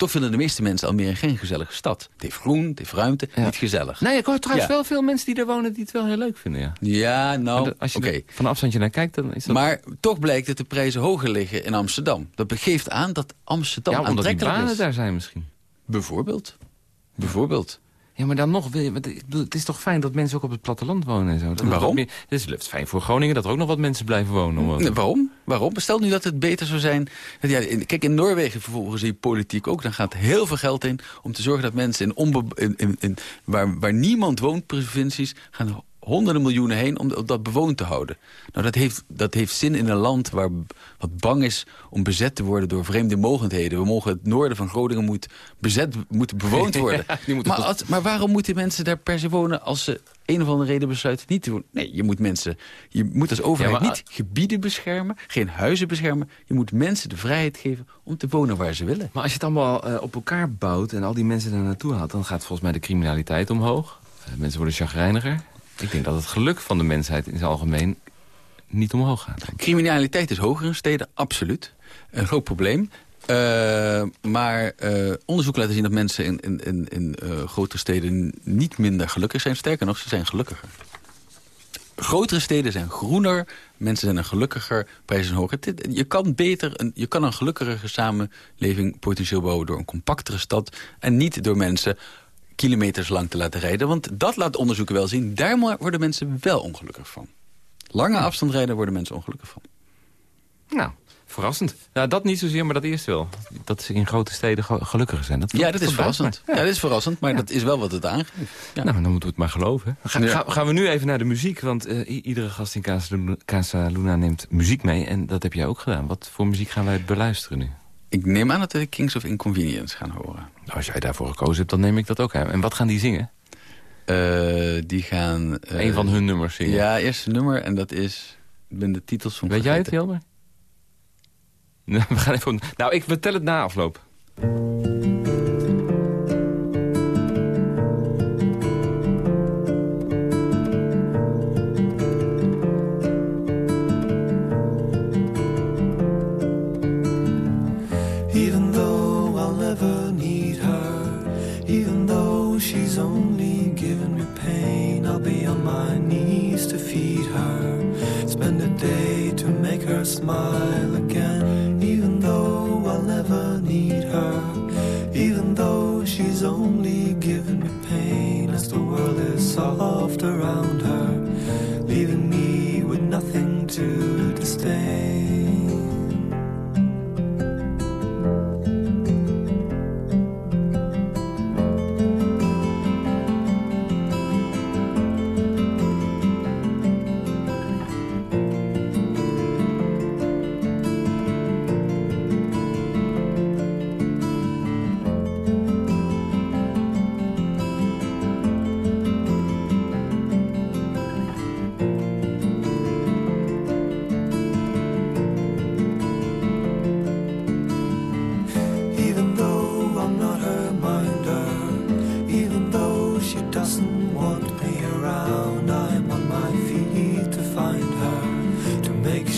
toch vinden de meeste mensen Almere geen gezellige stad. Het heeft groen, het heeft ruimte, niet gezellig.
Nee, ik hoor trouwens wel veel mensen die er wonen die het wel heel leuk vinden. Ja,
ja nou, als je okay.
van afstandje naar kijkt, dan is dat...
Maar toch blijkt dat de prijzen hoger liggen in Amsterdam. Dat geeft aan dat Amsterdam ja, aantrekkelijk
is. daar zijn misschien.
Bijvoorbeeld. Bijvoorbeeld.
Ja, maar dan nog, wil je, het is toch fijn dat mensen ook op het platteland wonen en zo. Dat
waarom?
Het is fijn voor Groningen dat er ook nog wat mensen blijven wonen.
Nee, waarom? Waarom? Stel nu dat het beter zou zijn... Ja, kijk, in Noorwegen vervolgens die politiek ook. Dan gaat heel veel geld in om te zorgen dat mensen in, in, in, in waar, waar niemand woont, provincies... gaan honderden miljoenen heen om dat bewoond te houden. Nou, dat heeft, dat heeft zin in een land waar wat bang is om bezet te worden door vreemde mogendheden. We mogen het noorden van Groningen moet bezet, moeten bewoond (laughs) worden. maar, maar waarom moeten mensen daar per se wonen als ze een of andere reden besluiten niet te wonen? Nee, je moet mensen, je moet als overheid niet gebieden beschermen, geen huizen beschermen. Je moet mensen de vrijheid geven om te wonen waar ze willen.
Maar als je het allemaal uh, op elkaar bouwt en al die mensen daar naartoe haalt, dan gaat volgens mij de criminaliteit omhoog. Uh, mensen worden chagrijniger. Ik denk dat het geluk van de mensheid in zijn algemeen niet omhoog gaat.
Criminaliteit is hoger in steden, absoluut. Een groot probleem. Uh, maar uh, onderzoek laten zien dat mensen in, in, in, in uh, grotere steden niet minder gelukkig zijn. Sterker nog, ze zijn gelukkiger. Grotere steden zijn groener, mensen zijn een gelukkiger, prijzen zijn hoger. Je kan, beter een, je kan een gelukkige samenleving potentieel bouwen door een compactere stad... en niet door mensen kilometers lang te laten rijden. Want dat laat onderzoeken wel zien. Daar worden mensen wel ongelukkig van. Lange afstand rijden worden mensen ongelukkig van.
Nou, verrassend. Nou, dat niet zozeer, maar dat eerst wel. Dat ze in grote steden gelukkiger zijn. Dat
ja, dat is verrassend. Ja. dat is verrassend, maar dat is wel wat het aangeeft.
Ja. Nou, dan moeten we het maar geloven. Ga, gaan we nu even naar de muziek, want uh, iedere gast in Casa Luna neemt muziek mee. En dat heb jij ook gedaan. Wat voor muziek gaan wij beluisteren nu?
Ik neem aan dat we de Kings of Inconvenience gaan horen.
Nou, als jij daarvoor gekozen hebt, dan neem ik dat ook. Hè. En wat gaan die zingen?
Uh, die gaan... Uh,
Een van hun nummers zingen?
Ja, eerste nummer. En dat is... Ik ben de titels van
Weet jij het, Jelmer? (laughs) we gaan even... Nou, ik vertel het na afloop.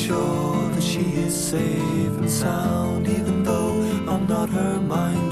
sure that she is safe and sound, even though I'm not her
mind.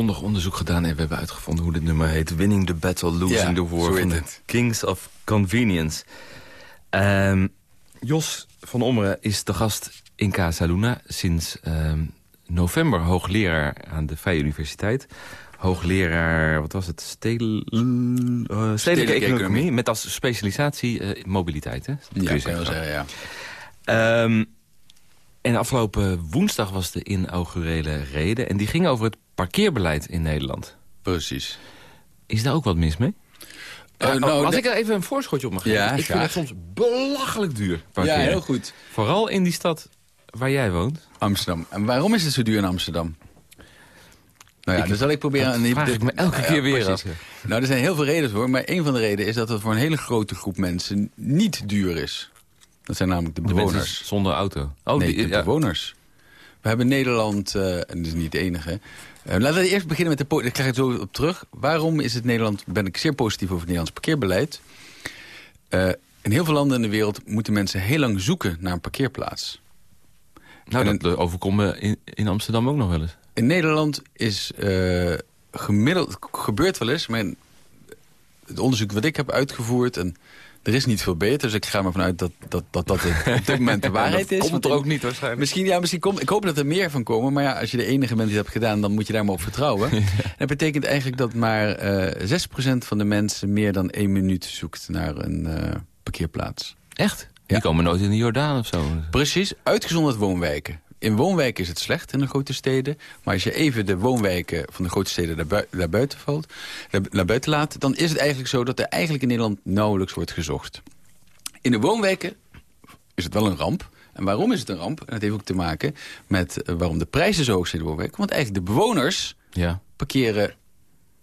Grondig onderzoek gedaan en we hebben uitgevonden hoe dit nummer heet. Winning the Battle, Losing
Ja,
the War van de. Kings of Convenience. Ehm, Jos van Ommeren is de gast in Casa Luna sinds ehm, november hoogleraar aan de Vrije Universiteit. Hoogleraar, wat was het? Stedel, eh, stedelijke, economie,
economie.
met als specialisatie eh, mobiliteit, hè?
Ja, kan je wel zeggen, ja.
Ehm, en afgelopen woensdag was de inaugurele reden... en die ging over het parkeerbeleid in Nederland.
Precies.
Is daar ook wat mis mee?
Eh,
Uh,
nou,
als ik er even een voorschotje op mag geven.
Ja,
ik vind het soms belachelijk duur
Ja,
parkeren.
heel goed.
Vooral in die stad waar jij woont.
Amsterdam. En waarom is het zo duur in Amsterdam? Nou ja,
Ik-
dan zal ik proberen...
vraag ik me elke
Ja,
keer weer af.
Nou, er zijn heel veel redenen voor. Maar een van de redenen is dat het voor een hele grote groep mensen niet duur is. Dat zijn namelijk de
De
bewoners.
zonder auto. Oh,
nee,
die-
de
ja.
bewoners. We hebben Nederland, eh, en dat is niet het enige... eh, laten we eerst beginnen met de... Daar krijg ik het zo op terug. Waarom is het Nederland... ben ik zeer positief over het Nederlands parkeerbeleid. Eh, in heel veel landen in de wereld moeten mensen heel lang zoeken naar een parkeerplaats.
Nou,
En
dat overkomt me in, in Amsterdam ook nog wel eens.
In Nederland is gemiddeld, gebeurt wel eens, maar het onderzoek wat ik heb uitgevoerd... en er is niet veel beter, dus ik ga ervan uit dat dat, dat, dat het op dit moment (laughs) de waarheid
dat
is.
komt
Want
er ook niet waarschijnlijk.
Misschien, ja, misschien komt, ik hoop dat er meer van komen, maar ja, als je de enige bent die dat hebt gedaan... dan moet je daar maar op vertrouwen. (laughs) En dat betekent eigenlijk dat maar eh 6% van de mensen meer dan één minuut zoekt naar een eh, parkeerplaats.
Echt?
Ja.
Die komen nooit in de Jordaan of zo.
Precies, uitgezonderd woonwijken. In woonwijken is het slecht in de grote steden. Maar als je even de woonwijken van de grote steden naar, bui- naar buiten valt, naar, buiten laat... dan is het eigenlijk zo dat er eigenlijk in Nederland nauwelijks wordt gezocht. In de woonwijken is het wel een ramp. En waarom is het een ramp? En dat heeft ook te maken met eh, waarom de prijzen zo hoog zijn in de woonwijken. Want eigenlijk de bewoners
Ja,
parkeren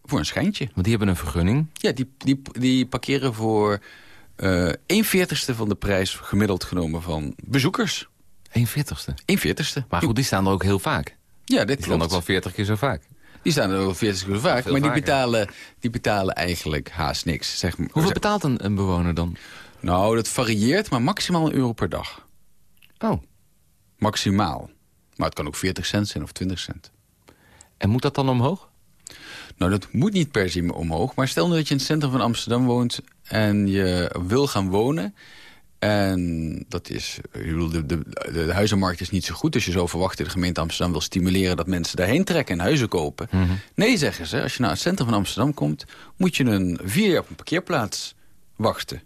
voor een schijntje.
want die hebben een vergunning.
Ja, die, die, die parkeren voor eh 1 veertigste van de prijs gemiddeld genomen van bezoekers.
1 veertigste.
1 veertigste.
Maar goed, die staan er ook heel vaak.
Ja, dit
Die staan
klopt.
ook wel 40 keer zo vaak.
Die staan er wel 40 keer vaak,
Veel
maar die betalen, die betalen eigenlijk haast niks. Zeg.
Hoeveel betaalt een, een bewoner dan?
Nou, dat varieert, maar maximaal een euro per dag.
Oh,
Maximaal. Maar het kan ook 40 cent zijn of 20 cent.
en moet dat dan omhoog?
Nou, dat moet niet per se omhoog. Maar stel nu dat je in het centrum van Amsterdam woont en je wil gaan wonen. En dat is, de, de, de huizenmarkt is niet zo goed. Dus je zou verwachten, de gemeente Amsterdam wil stimuleren dat mensen daarheen trekken en huizen kopen. Nee, zeggen ze, als je naar het centrum van Amsterdam komt, moet je een vier jaar op een parkeerplaats wachten.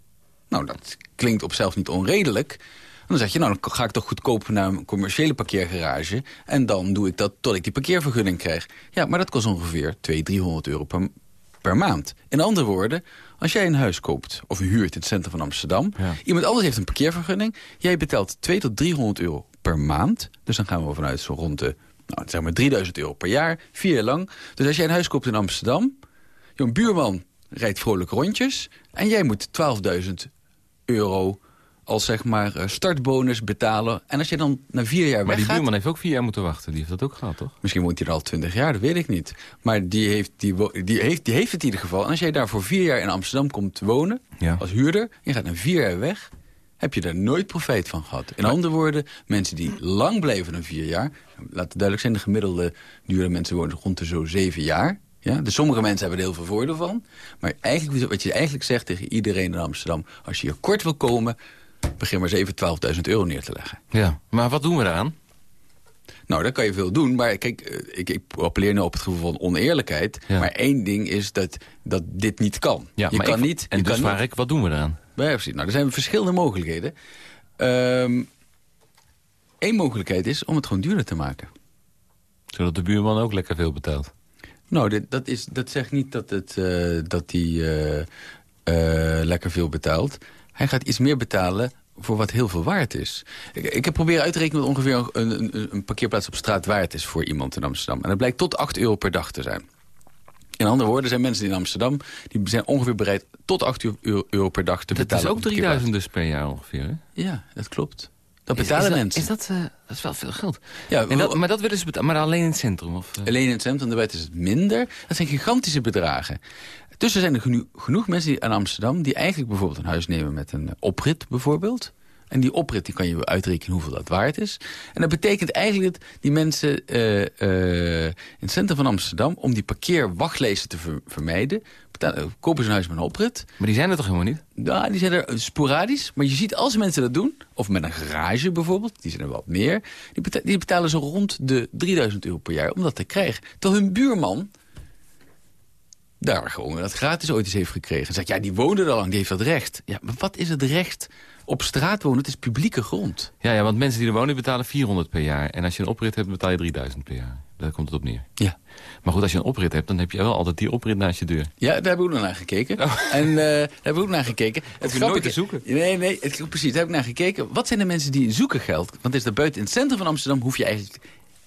Nou, dat klinkt op zelf niet onredelijk. Dan zeg je, nou, dan ga ik toch goedkoop naar een commerciële parkeergarage. En dan doe ik dat tot ik die parkeervergunning krijg. Ja, maar dat kost ongeveer 200, 300 euro per, per maand. In andere woorden, als jij een huis koopt of huurt in het centrum van Amsterdam...
Ja.
iemand anders heeft een parkeervergunning... jij betaalt 200 tot 300 euro per maand. Dus dan gaan we vanuit zo rond de nou, zeg maar 3000 euro per jaar, vier jaar lang. Dus als jij een huis koopt in Amsterdam... jouw buurman rijdt vrolijk rondjes... en jij moet 12.000 euro als zeg maar eh, startbonus betalen. En als je dan na vier jaar
Maar die
weggaat...
buurman heeft ook vier jaar moeten wachten. Die heeft dat ook gehad, toch?
Misschien woont hij er al twintig jaar, dat weet ik niet. Maar die heeft, die, die, heeft, die heeft het in ieder geval. En als jij daar voor vier jaar in Amsterdam komt wonen,
Ja.
als huurder... je gaat na vier jaar weg, heb je daar nooit profijt van gehad. In andere woorden, mensen die lang blijven dan vier jaar... laat het duidelijk zijn, de gemiddelde duur mensen wonen rond de zo zeven jaar... Ja, dus sommige mensen hebben er heel veel voordeel van. Maar eigenlijk, wat je eigenlijk zegt tegen iedereen in Amsterdam... als je hier kort wil komen, begin maar eens even 12.000 euro neer te leggen.
Ja. Maar wat doen we eraan?
Nou, daar kan je veel doen. Maar kijk, eh, ik, ik appelleer nu op het gevoel van oneerlijkheid.
Ja.
Maar één ding is dat, dat dit niet kan.
Ja,
je
maar
kan
ik-
niet...
En
je
dus
kan
vraag
niet,
ik, wat doen we eraan?
Ja, precies. Nou, er zijn verschillende mogelijkheden. Ehm Eén mogelijkheid is om het gewoon duurder te maken.
Zodat de buurman ook lekker veel betaalt.
Nou, dit, dat, is, dat zegt niet dat, het, eh, dat hij eh, eh, lekker veel betaalt. Hij gaat iets meer betalen voor wat heel veel waard is. Ik, ik heb proberen uit te rekenen wat ongeveer een, een, een parkeerplaats op straat waard is voor iemand in Amsterdam. En dat blijkt tot 8 euro per dag te zijn. In andere woorden, zijn mensen in Amsterdam... die zijn ongeveer bereid tot 8 euro, euro per dag te
Dat
betalen.
is ook
op een parkeerplaats.
3000 dus per jaar ongeveer, hè?
Ja, dat klopt. Dat
Is-
betalen mensen.
Is dat, eh, dat is wel veel geld.
Ja,
En dat, maar dat willen ze betalen, maar alleen in het centrum? Of, eh?
Alleen in het centrum, daarbij is het minder. Dat zijn gigantische bedragen. Tussen zijn er geno- genoeg mensen die, aan Amsterdam... die eigenlijk bijvoorbeeld een huis nemen met een eh, oprit bijvoorbeeld. En die oprit die kan je uitrekenen hoeveel dat waard is. En dat betekent eigenlijk dat die mensen eh, eh, in het centrum van Amsterdam... om die parkeerwachtlijsten te ver- vermijden... kopen ze een huis met een oprit...
Maar die zijn er toch helemaal niet?
Ja, die zijn er sporadisch. Maar je ziet als mensen dat doen, of met een garage bijvoorbeeld, die zijn er wat meer. Die, beta- die betalen zo rond de 3000 euro per jaar om dat te krijgen. Terwijl hun buurman daar gewoon dat gratis ooit eens heeft gekregen. Zegt, ja, die woonde er lang, die heeft dat recht. Ja, maar wat is het recht op straat wonen? Het is publieke grond.
Ja, ja, want mensen die er wonen betalen 400 per jaar. En als je een oprit hebt, betaal je 3000 per jaar. Daar komt het op neer.
Ja.
Maar goed, als je een oprit hebt, dan heb je wel altijd die oprit naast je deur.
Ja, daar hebben we ook nog naar gekeken. (laughs) En eh, daar hebben we ook naar gekeken. Het
je nooit te zoeken.
Nee, nee, het, precies, daar heb ik naar gekeken. Wat zijn de mensen die zoeken geld? Want is daar buiten in het centrum van Amsterdam hoef je eigenlijk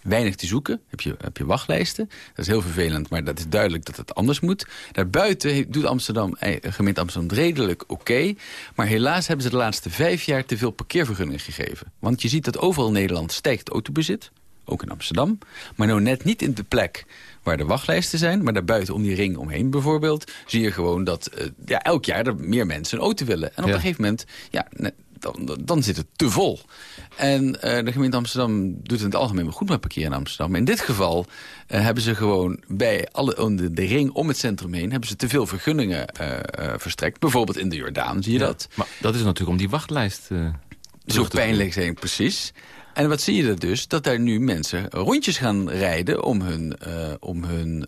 weinig te zoeken. Heb je, heb je wachtlijsten. Dat is heel vervelend, maar dat is duidelijk dat het anders moet. Daarbuiten doet Amsterdam, eh, gemeente Amsterdam redelijk oké. maar helaas hebben ze de laatste vijf jaar te veel parkeervergunningen gegeven. Want je ziet dat overal in Nederland stijgt autobezit. Ook in Amsterdam. Maar nou net niet in de plek waar de wachtlijsten zijn. Maar daarbuiten om die ring omheen bijvoorbeeld. Zie je gewoon dat eh, ja, elk jaar er meer mensen een auto willen. En op
Ja.
een gegeven moment, ja, dan, dan zit het te vol. En eh, de gemeente Amsterdam doet het in het algemeen wel goed met parkeren in Amsterdam. Maar in dit geval eh, hebben ze gewoon bij alle, de, de ring om het centrum heen... hebben ze te veel vergunningen eh, verstrekt. Bijvoorbeeld in de Jordaan zie je dat.
Maar dat is natuurlijk om die wachtlijst...
Zo pijnlijk zijn, precies. En wat zie je er dus? Dat daar nu mensen rondjes gaan rijden om hun... om hun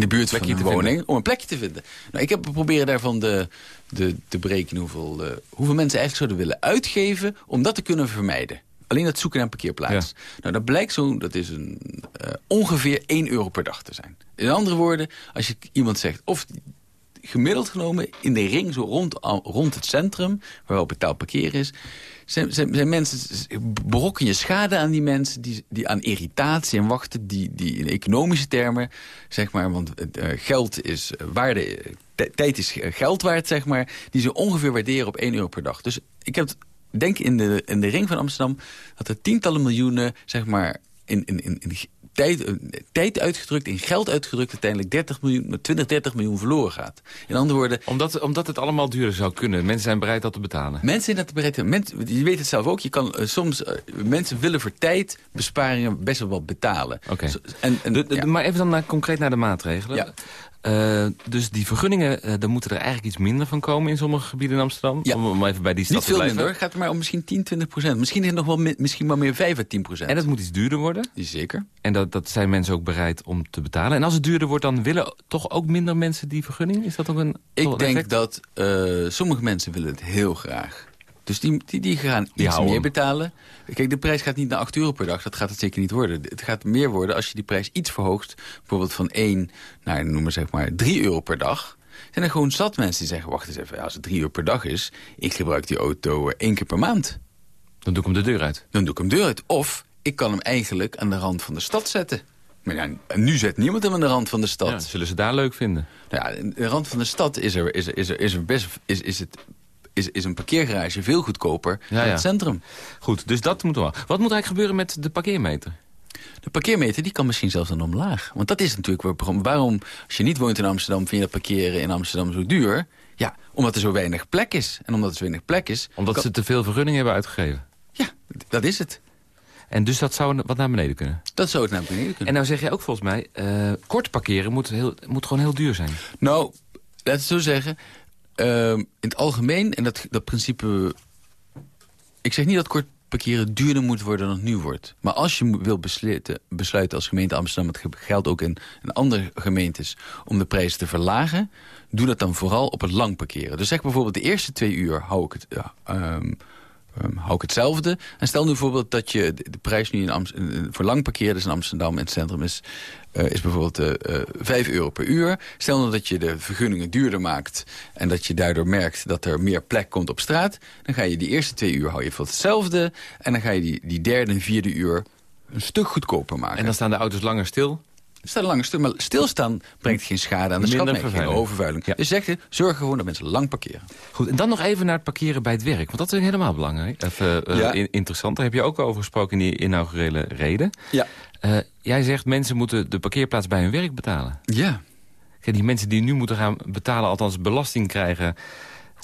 in de buurt van hun woning,
vinden.
om een plekje te vinden. Nou, ik heb proberen daarvan de, de, te berekenen hoeveel, eh, hoeveel mensen eigenlijk zouden willen uitgeven... om dat te kunnen vermijden. Alleen het zoeken naar een parkeerplaats. Nou, dat blijkt zo, dat is een, eh, ongeveer 1 euro per dag te zijn. In andere woorden, als je iemand zegt... of gemiddeld genomen in de ring zo rond, rond het centrum... waar wel betaald parkeren is... Zijn, zijn, mensen, berokken je schade aan die mensen... die, die aan irritatie en wachten... die, die in economische termen, zeg maar... want eh, geld is eh, waarde... tijd is eh, geld waard, zeg maar... die ze ongeveer waarderen op 1 euro per dag. Dus ik heb, denk in de, in de ring van Amsterdam... dat er tientallen miljoenen, zeg maar... in, in, in tijd, eh, tijd uitgedrukt, in geld uitgedrukt... uiteindelijk 30 miljoen, 20, 30 miljoen verloren gaat. In andere woorden,
Omdat, omdat het allemaal duurder zou kunnen. Mensen zijn bereid dat te betalen.
Mensen zijn dat bereid. Mens, je weet het zelf ook. Je kan eh, soms eh, mensen willen voor tijd besparingen best wel wat betalen.
Oké.
En, ja.
Maar even dan naar, concreet naar de maatregelen.
Ja.
Eh, dus die vergunningen, eh daar moeten er eigenlijk iets minder van komen in sommige gebieden in Amsterdam.
Ja.
Om, om even bij die stad
Niet
te
veel
blijven.
minder. Het gaat maar om misschien 10, 20 procent. Misschien is het nog wel mi- misschien wel meer 5 à 10 procent.
En dat moet iets duurder worden.
Zeker.
En dat, dat zijn mensen ook bereid om te betalen. En als het duurder wordt, dan willen toch ook minder mensen die vergunning? Is dat ook een
Ik denk
effect?
dat eh, sommige mensen willen het heel graag. Dus die, die, die gaan iets meer betalen. Kijk, de prijs gaat niet naar 8 euro per dag. Dat gaat het zeker niet worden. Het gaat meer worden als je die prijs iets verhoogt. Bijvoorbeeld van 1 naar, noem maar zeg maar, 3 euro per dag. Zijn er gewoon zat mensen die zeggen... wacht eens even, als het 3 euro per dag is... ik gebruik die auto eh, één keer per maand.
Dan doe ik hem de deur uit.
Dan doe ik hem deur uit. Of ik kan hem eigenlijk aan de rand van de stad zetten. Maar ja, nu zet niemand hem aan de rand van de stad.
Ja, zullen ze daar leuk vinden?
Nou ja, de rand van de stad is er, is er, is er, is er best, is, is het is, is een parkeergarage veel goedkoper
Ja,
dan
ja.
het centrum.
Goed, dus dat moet wel. Wat moet eigenlijk gebeuren met de parkeermeter?
De parkeermeter die kan misschien zelfs dan omlaag. Want dat is natuurlijk waar- waarom, waarom als je niet woont in Amsterdam... vind je dat parkeren in Amsterdam zo duur? Ja, omdat er zo weinig plek is. En omdat er zo weinig plek is...
Omdat
kan-
ze te veel vergunningen hebben uitgegeven.
Ja, dat is het.
En dus dat zou wat naar beneden kunnen.
Dat zou het naar beneden kunnen.
En nou zeg je ook volgens mij, eh, kort parkeren moet, heel, moet gewoon heel duur zijn.
Nou, laat het zo zeggen. Ehm, in het algemeen, en dat, dat principe... Ik zeg niet dat kort parkeren duurder moet worden dan het nu wordt. Maar als je wil besluiten, besluiten als gemeente Amsterdam... het ge- geldt ook in, andere gemeentes... om de prijs te verlagen... doe dat dan vooral op het lang parkeren. Dus zeg bijvoorbeeld de eerste twee uur hou ik het... ehm, ehm, hou ik hetzelfde. En stel nu bijvoorbeeld dat je de, prijs nu in eh, voor lang parkeerders in Amsterdam in het centrum is, eh, is bijvoorbeeld eh, eh, 5 euro per uur. Stel nou dat je de vergunningen duurder maakt en dat je daardoor merkt dat er meer plek komt op straat. Dan ga je die eerste twee uur hou je voor hetzelfde en dan ga je die, die derde en vierde uur een stuk goedkoper maken.
En dan staan de auto's langer stil.
Staat langer stil, maar stilstaan brengt geen schade aan de
Minder
schat, nee, geen
vervuiling.
overvuiling.
Ja.
Dus zeg je, zorg gewoon dat mensen lang parkeren.
Goed, en dan nog even naar het parkeren bij het werk. Want dat is helemaal belangrijk. Even eh,
Ja.
in- interessant. Daar heb je ook over gesproken in die inaugurele reden.
Ja.
Eh, jij zegt mensen moeten de parkeerplaats bij hun werk betalen.
Ja,
Kijk, die mensen die nu moeten gaan betalen, althans belasting krijgen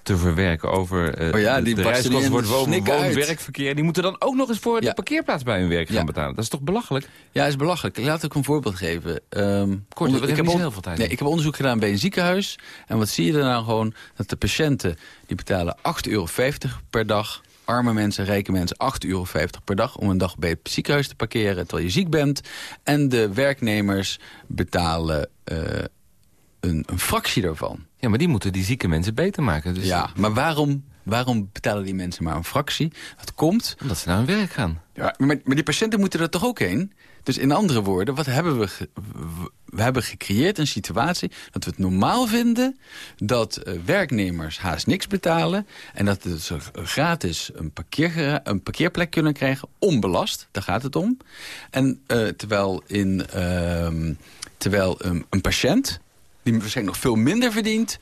te verwerken over eh,
Oh ja, die
de reiskosten voor het woon-werkverkeer. Die moeten dan ook nog eens voor de parkeerplaats bij hun werk gaan
Ja.
betalen. Dat is toch belachelijk?
Ja, is belachelijk. Laat ik een voorbeeld geven. Ehm,
Kort, heel veel tijd.
Nee, ik heb onderzoek gedaan bij een ziekenhuis. En wat zie je er nou gewoon? Dat de patiënten die betalen 8,50 euro per dag. Arme mensen, rijke mensen 8,50 euro per dag... om een dag bij het ziekenhuis te parkeren terwijl je ziek bent. En de werknemers betalen eh, een, een fractie daarvan.
Ja, maar die moeten die zieke mensen beter maken. Dus
Ja, maar waarom, waarom betalen die mensen maar een fractie? Dat komt
Omdat ze naar hun werk gaan.
ja, maar, maar die patiënten moeten er toch ook heen? Dus in andere woorden, wat hebben we... we- hebben gecreëerd een situatie dat we het normaal vinden... dat eh, werknemers haast niks betalen... en dat ze gratis een, parkeergera- een parkeerplek kunnen krijgen, onbelast. Daar gaat het om. En eh, terwijl, in, ehm, terwijl een- een patiënt, die waarschijnlijk nog veel minder verdient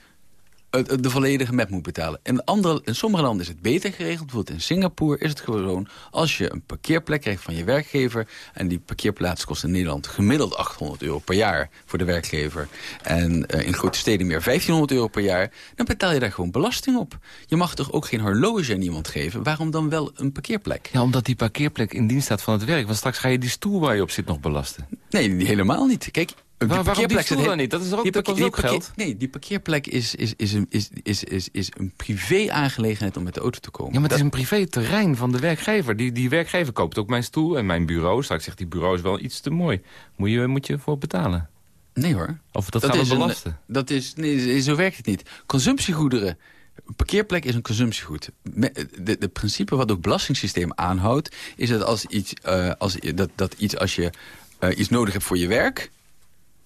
de volledige map moet betalen. In, andere, in sommige landen is het beter geregeld. Bijvoorbeeld in Singapore is het gewoon... als je een parkeerplek krijgt van je werkgever... en die parkeerplaats kost in Nederland gemiddeld 800 euro per jaar voor de werkgever... en eh, in grote steden meer 1500 euro per jaar... dan betaal je daar gewoon belasting op. Je mag toch ook geen horloge aan iemand geven? Waarom dan wel een parkeerplek?
Ja, omdat die parkeerplek in dienst staat van het werk. Want straks ga je die stoel waar je op zit nog belasten.
Nee, helemaal niet. Kijk,
waarom die stoel dan niet? Dat is ook-
die
dat kost ook geld.
Nee, die parkeerplek is, is, is, een, is, is, is, is een privé-aangelegenheid om met de auto te komen.
Ja, maar het
Dat-
is een privé terrein van de werkgever. Die, die werkgever koopt ook mijn stoel en mijn bureau. Straks zegt die bureau is wel iets te mooi. Moet je, moet je voor betalen.
Nee hoor.
Of dat, gaan we
is een-
belasten.
dat is, nee, zo werkt het niet. Consumptiegoederen. Een parkeerplek is een consumptiegoed. De, de principe wat ook het belastingssysteem aanhoudt... is dat als iets, eh, als, dat, dat iets, als je eh, iets nodig hebt voor je werk...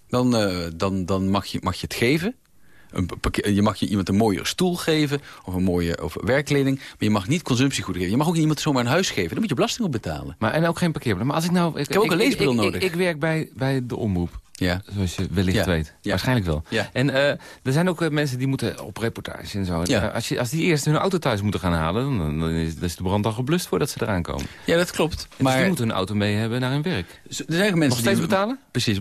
dan, eh, dan, dan mag, je, mag je het geven. Een je mag je iemand een mooiere stoel geven... of een mooie of werkkleding. Maar je mag niet consumptiegoederen geven. Je mag ook iemand zomaar een huis geven. Daar moet je belasting op betalen.
Maar, en ook geen parkeerplek. Maar als ik nou... Ik,
heb ook een leesbril
ik-
nodig.
Ik, werk bij, bij de omroep.
Ja.
Zoals je wellicht
Ja.
weet.
Ja.
Waarschijnlijk wel.
Ja.
En eh, er zijn ook eh, mensen die moeten op reportage en zo.
Ja.
Eh, als, je, als die eerst hun auto thuis moeten gaan halen... dan, dan is, dan is de brand al geblust voordat ze eraan komen.
ja, dat klopt.
Maar dus die moeten hun auto mee hebben naar hun werk.
er zijn mensen
Nog steeds
die,
betalen?
Precies.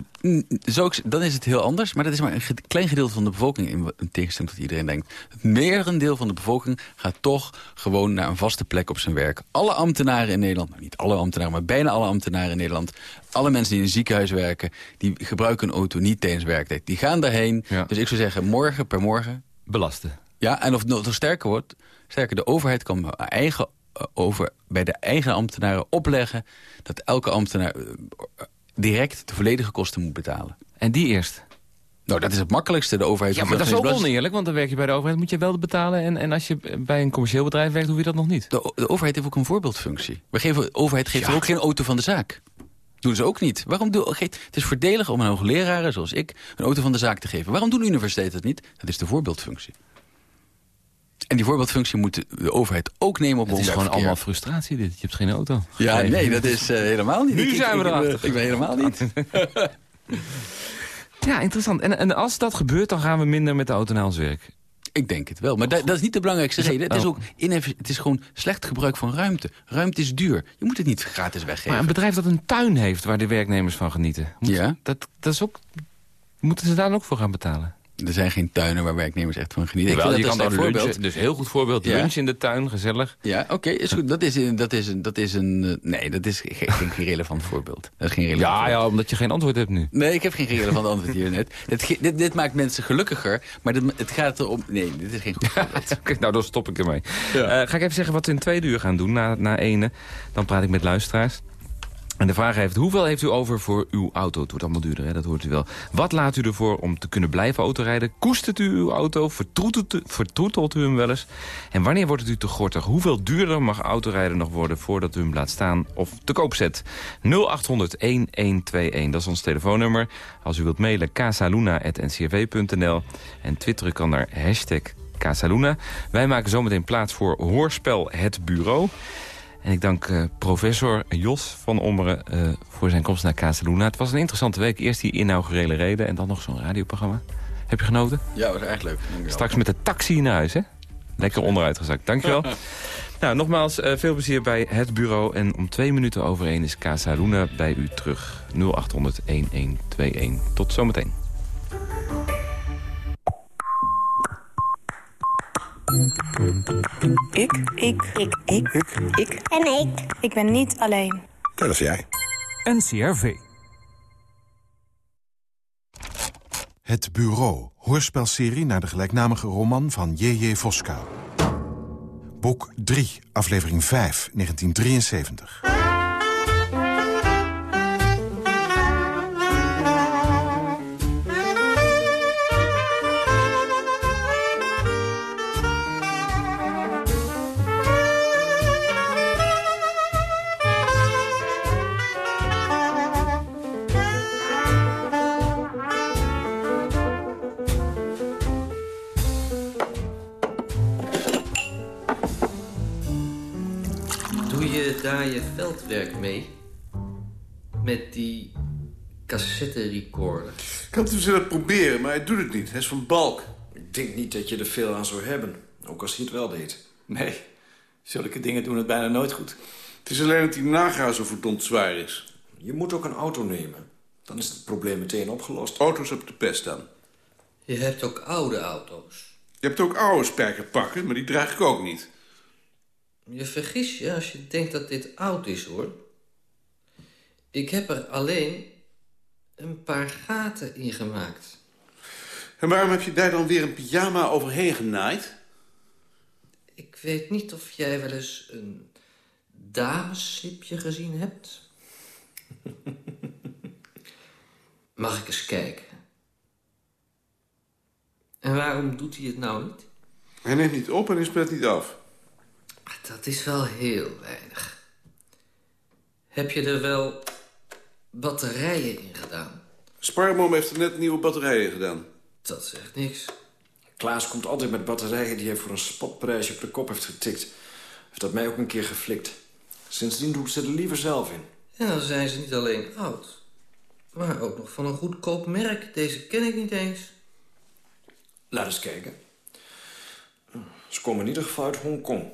Zo, dan is het heel anders. Maar dat is maar een klein gedeelte van de bevolking. In, in tegenstelling tot iedereen denkt. Het merendeel van de bevolking gaat toch gewoon naar een vaste plek op zijn werk. Alle ambtenaren in Nederland, nou niet alle ambtenaren, maar bijna alle ambtenaren in Nederland. Alle mensen die in een ziekenhuis werken, die gebruiken een auto niet tijdens werktijd. Die gaan daarheen.
Ja.
Dus ik zou zeggen, morgen per morgen.
Belasten.
Ja, en of het nog sterker wordt. Sterker, de overheid kan bij eigen, eh, over, bij de eigen ambtenaren opleggen... dat elke ambtenaar eh, direct de volledige kosten moet betalen.
En die eerst.
Nou, dat is het makkelijkste. De overheid
Ja, maar dat is ook oneerlijk, want dan werk je bij de overheid, moet je wel betalen. En, en als je bij een commercieel bedrijf werkt, hoef je dat nog niet.
De, de overheid heeft ook een voorbeeldfunctie. We geven, de overheid geeft er ook geen auto van de zaak. Doen ze ook niet. Waarom doen, het is voordelig om aan hoogleraren, zoals ik, een auto van de zaak te geven. Waarom doen universiteiten dat niet? Dat is de voorbeeldfunctie. En die voorbeeldfunctie moet de- overheid ook nemen op
Het is gewoon allemaal frustratie dit. Je hebt geen auto.
Ja, nee, dat is eh, helemaal niet.
Nu
ik-
zijn we
ik,
erachter.
Ik ben helemaal niet. (laughs)
Ja, interessant. En, en als dat gebeurt, dan gaan we minder met de auto naar ons werk.
Ik denk het wel, maar dat, dat is niet de belangrijkste reden. Het is, ook het is gewoon slecht gebruik van ruimte. Ruimte is duur. Je moet het niet gratis weggeven.
Maar een bedrijf dat een tuin heeft waar de werknemers van genieten... moet-
Ja.
dat, dat is ook, moeten ze daar ook voor gaan betalen?
Er zijn geen tuinen waar werknemers echt van genieten.
Jawel,
ik
je kan
dat
daar
een slecht
lunchen. Dus heel goed voorbeeld.
Ja.
Lunch in de tuin, gezellig.
Ja, oké, is goed. Dat is, dat is een, dat is een eh, nee, dat is geen, geen, relevant voorbeeld. Dat is geen relevant
Ja,
voorbeeld.
ja, omdat je geen antwoord hebt nu.
Nee, ik heb geen relevant antwoord hier net. Dit, dit, dit maakt mensen gelukkiger, maar dit, het gaat erom... Nee, dit is geen goed (laughs) voorbeeld.
Oké, nou, dan stop ik ermee.
Ja.
Eh, ga ik even zeggen wat we in tweede uur gaan doen, na, na ene. Dan praat ik met luisteraars. En de vraag heeft, hoeveel heeft u over voor uw auto? Het wordt allemaal duurder, hè? dat hoort u wel. Wat laat u ervoor om te kunnen blijven autorijden? Koestert u uw auto? Vertroetelt u, hem wel eens? En wanneer wordt het u te gortig? Hoeveel duurder mag autorijden nog worden voordat u hem laat staan of te koop zet? 0800-1121, dat is ons telefoonnummer. Als u wilt mailen, casaluna.ncrv.nl. En twitteren kan naar hashtag Casaluna. Wij maken zometeen plaats voor Hoorspel Het Bureau. En ik dank eh, professor Jos van Ommeren eh, voor zijn komst naar Casaluna. Het was een interessante week. Eerst die inaugurele reden en dan nog zo'n radioprogramma. Heb je genoten?
Ja, was erg leuk.
Straks met de taxi naar huis, hè? Lekker onderuitgezakt. Dankjewel. (laughs) nou, nogmaals, eh, veel plezier bij het bureau. En om twee minuten over één is Casaluna bij u terug. 0800 1121. Tot zometeen.
Ik. Ik. Ik. Ik. Ik.
En ik.
Ik ben niet alleen.
Dat is jij.
NCRV.
Het Bureau, hoorspelserie naar de gelijknamige roman van J.J. Voska. Boek 3, aflevering 5, 1973.
Veldwerk mee? Met die cassette recorder?
Ik had hem willen proberen, maar hij doet het niet. Hij is van balk.
Ik denk niet dat je er veel aan zou hebben. Ook als hij het wel deed.
Nee, zulke dingen doen het bijna nooit goed.
Het is alleen dat die naga zo verdomd zwaar is.
Je moet ook een auto nemen. Dan is het probleem meteen opgelost.
Auto's op de pest staan.
Je hebt ook oude auto's.
Je hebt ook oude spijkerpakken, maar die draag ik ook niet.
Je vergis je als je denkt dat dit oud is, hoor. Ik heb er alleen een paar gaten in gemaakt.
En waarom heb je daar dan weer een pyjama overheen genaaid?
Ik weet niet of jij wel eens een damesslipje gezien hebt. (laughs) Mag ik eens kijken? En waarom doet hij het nou niet?
Hij neemt niet op en hij speelt niet af.
Dat is wel heel weinig. Heb je er wel batterijen in gedaan?
Sparboom heeft er net nieuwe batterijen gedaan.
Dat zegt niks.
Klaas komt altijd met batterijen die hij voor een spotprijsje op de kop heeft getikt. Heeft dat mij ook een keer geflikt. Sindsdien doet ze er liever zelf in.
En dan zijn ze niet alleen oud, maar ook nog van een goedkoop merk. Deze ken ik niet eens.
Laat eens kijken. Ze komen in ieder geval uit Hongkong.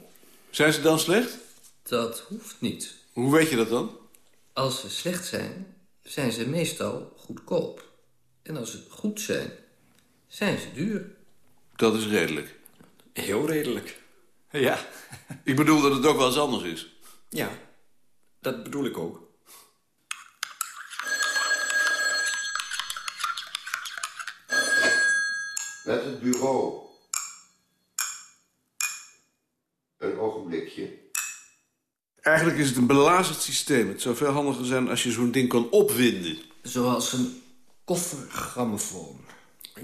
Zijn ze dan slecht?
Dat hoeft niet.
Hoe weet je dat dan?
Als ze slecht zijn, zijn ze meestal goedkoop. En als ze goed zijn, zijn ze duur.
Dat is redelijk.
Heel redelijk.
Ja. (laughs)
Ik bedoel dat het ook wel eens anders is.
Ja, dat bedoel ik ook.
Met het bureau. Een ogenblikje.
Eigenlijk is het een belazerd systeem. Het zou veel handiger zijn als je zo'n ding kan opwinden.
Zoals een koffergrammofoon.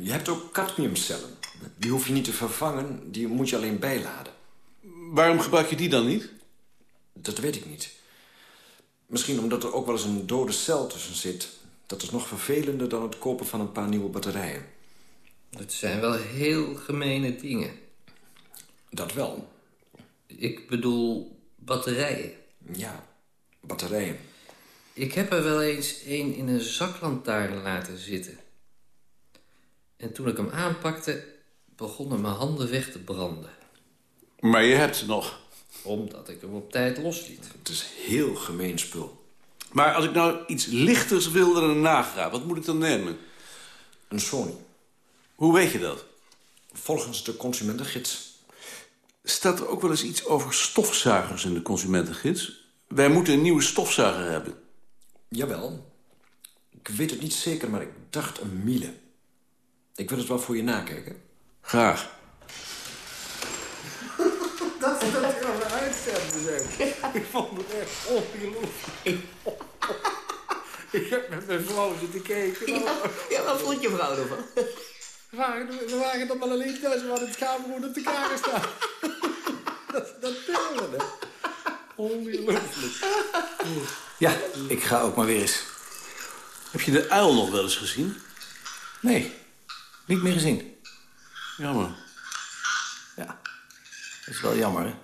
Je hebt ook cadmiumcellen. Die hoef je niet te vervangen, die moet je alleen bijladen.
Waarom gebruik je die dan niet?
Dat weet ik niet. Misschien omdat er ook wel eens een dode cel tussen zit. Dat is nog vervelender dan het kopen van een paar nieuwe batterijen.
Het zijn wel heel gemene dingen.
Dat wel.
Ik bedoel batterijen.
Ja, batterijen.
Ik heb er wel eens een in een zaklantaarn laten zitten. En toen ik hem aanpakte, begonnen mijn handen weg te branden.
Maar je hebt ze nog.
Omdat ik hem op tijd losliet.
Het is heel gemeen spul.
Maar als ik nou iets lichters wil dan een nagra, wat moet ik dan nemen?
Een Sony.
Hoe weet je dat?
Volgens de consumentengids.
Staat er ook wel eens iets over stofzuigers in de consumentengids? Wij moeten een nieuwe stofzuiger hebben.
Jawel. Ik weet het niet zeker, maar ik dacht een Miele. Ik wil het wel voor je nakijken.
Graag. (laughs)
Dat is dat er nog een uitzenden zijn. (laughs) Ik vond het echt ongelooflijk. (laughs) Ik heb met mijn vrouw zitten kijken.
Ja, ja, wat vond je vrouw ervan?
We waren, we waren dan maar alleen thuis, we hadden het kamerwoord op de kamer staan. (laughs) Dat, dat tellen, hè. Ongelooflijk.
Ja, ik ga ook maar weer eens.
Heb je de uil nog wel eens gezien?
Nee, niet meer gezien.
Jammer.
Ja, dat is wel jammer, hè?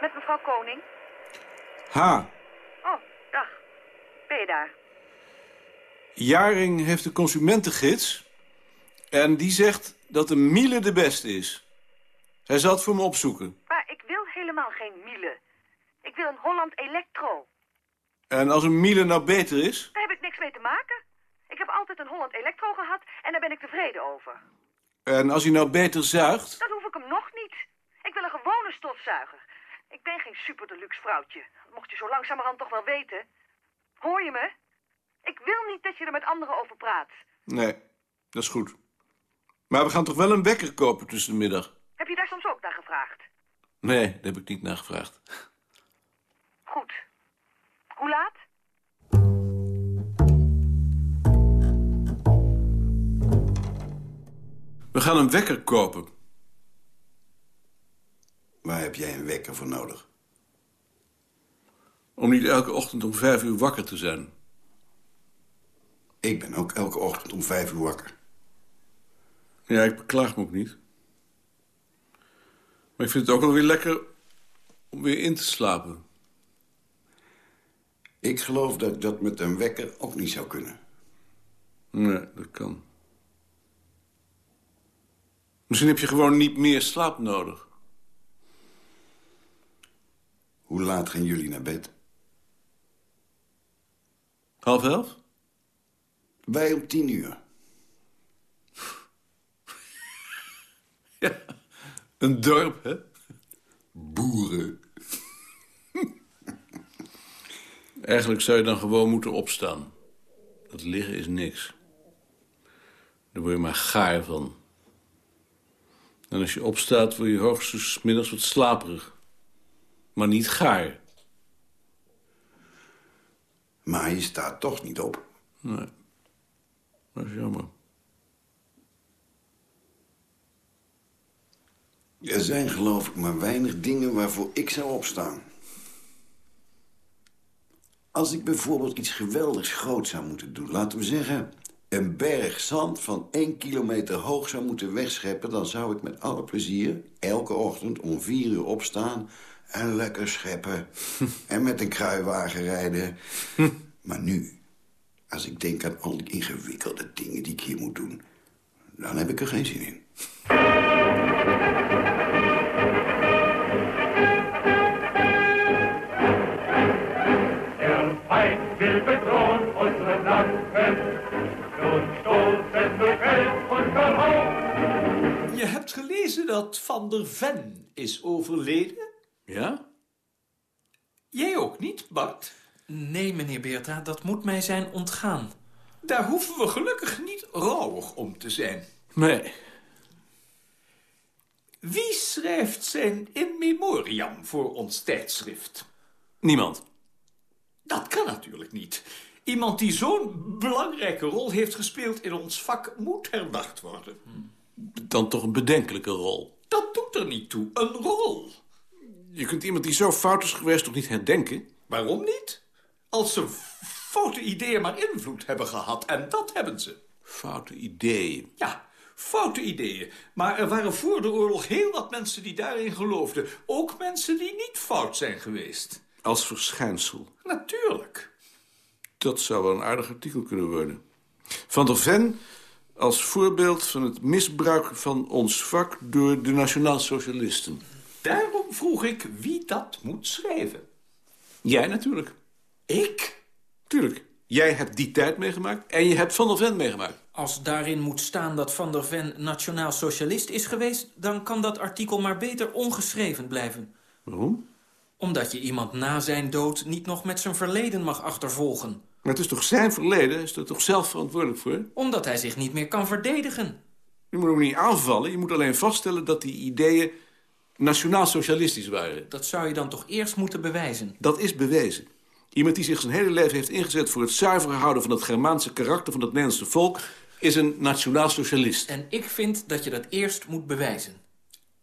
Met mevrouw Koning.
Ha,
Oh, dag. Ben je daar?
Jaring heeft de consumentengids... en die zegt dat de Miele de beste is. Hij zal het voor me opzoeken.
Maar ik wil helemaal geen Miele. Ik wil een Holland Electro.
En als een Miele nou beter is...
Daar heb ik niks mee te maken. Ik heb altijd een Holland Electro gehad en daar ben ik tevreden over.
en als hij nou beter zuigt...
Dat hoef ik hem nog niet. Ik wil een gewone stofzuiger. Ik ben geen super deluxe vrouwtje. Dat mocht je zo langzamerhand toch wel weten. Hoor je me? Ik wil niet dat je er met anderen over praat.
Nee, dat is goed. Maar we gaan toch wel een wekker kopen tussen de middag?
Heb je daar soms ook naar gevraagd?
Nee, daar heb ik niet naar gevraagd.
Goed. Hoe laat?
We gaan een wekker kopen.
Waar heb jij een wekker voor nodig?
Om niet elke ochtend om vijf uur wakker te zijn.
Ik ben ook elke ochtend om vijf uur wakker.
Ja, ik beklaag me ook niet. Maar ik vind het ook wel weer lekker om weer in te slapen.
Ik geloof dat ik dat met een wekker ook niet zou kunnen.
Nee, dat kan. Misschien heb je gewoon niet meer slaap nodig.
Hoe laat gaan jullie naar bed?
Half elf?
Wij om tien uur. (laughs)
Ja, een dorp, hè?
Boeren. (laughs)
Eigenlijk zou je dan gewoon moeten opstaan. Dat liggen is niks. Daar word je maar gaar van. En als je opstaat, word je hoogstens middags wat slaperig. Maar niet gaar.
Maar je staat toch niet op.
Nee. Dat is jammer.
Er zijn geloof ik maar weinig dingen waarvoor ik zou opstaan. Als ik bijvoorbeeld iets geweldigs groots zou moeten doen... laten we zeggen, een berg zand van één kilometer hoog zou moeten wegscheppen... dan zou ik met alle plezier elke ochtend om vier uur opstaan... en lekker scheppen (laughs) en met een kruiwagen rijden. (laughs) maar nu, als ik denk aan al die ingewikkelde dingen die ik hier moet doen... dan heb ik er geen zin in.
Je hebt gelezen dat Van der Ven is overleden?
Ja?
Jij ook niet, Bart?
Nee, meneer Beerta, dat moet mij zijn ontgaan.
Daar hoeven we gelukkig niet rouwig om te zijn.
Nee.
Wie schrijft zijn in memoriam voor ons tijdschrift?
Niemand.
Dat kan natuurlijk niet. Iemand die zo'n belangrijke rol heeft gespeeld in ons vak moet herdacht worden.
Dan toch een bedenkelijke rol.
Dat doet er niet toe, een rol.
Je kunt iemand die zo fout is geweest toch niet herdenken?
Waarom niet? Als ze foute ideeën maar invloed hebben gehad, en dat hebben ze.
Foute ideeën?
Ja, foute ideeën. Maar er waren voor de oorlog heel wat mensen die daarin geloofden. Ook mensen die niet fout zijn geweest.
Als verschijnsel.
Natuurlijk.
Dat zou wel een aardig artikel kunnen worden. Van der Ven als voorbeeld van het misbruik van ons vak door de nationaal-socialisten.
Daarom vroeg ik wie dat moet schrijven.
Jij natuurlijk.
Ik?
Tuurlijk. Jij hebt die tijd meegemaakt en je hebt Van der Ven meegemaakt.
Als daarin moet staan dat Van der Ven nationaal socialist is geweest... dan kan dat artikel maar beter ongeschreven blijven.
Waarom?
Omdat je iemand na zijn dood niet nog met zijn verleden mag achtervolgen.
Maar het is toch zijn verleden? Is er toch zelf verantwoordelijk voor?
Omdat hij zich niet meer kan verdedigen.
Je moet hem niet aanvallen. Je moet alleen vaststellen dat die ideeën nationaal-socialistisch waren.
Dat zou je dan toch eerst moeten bewijzen?
Dat is bewezen. Iemand die zich zijn hele leven heeft ingezet voor het zuiver houden van het Germaanse karakter van het Nederlandse volk... is een nationaal-socialist.
En ik vind dat je dat eerst moet bewijzen.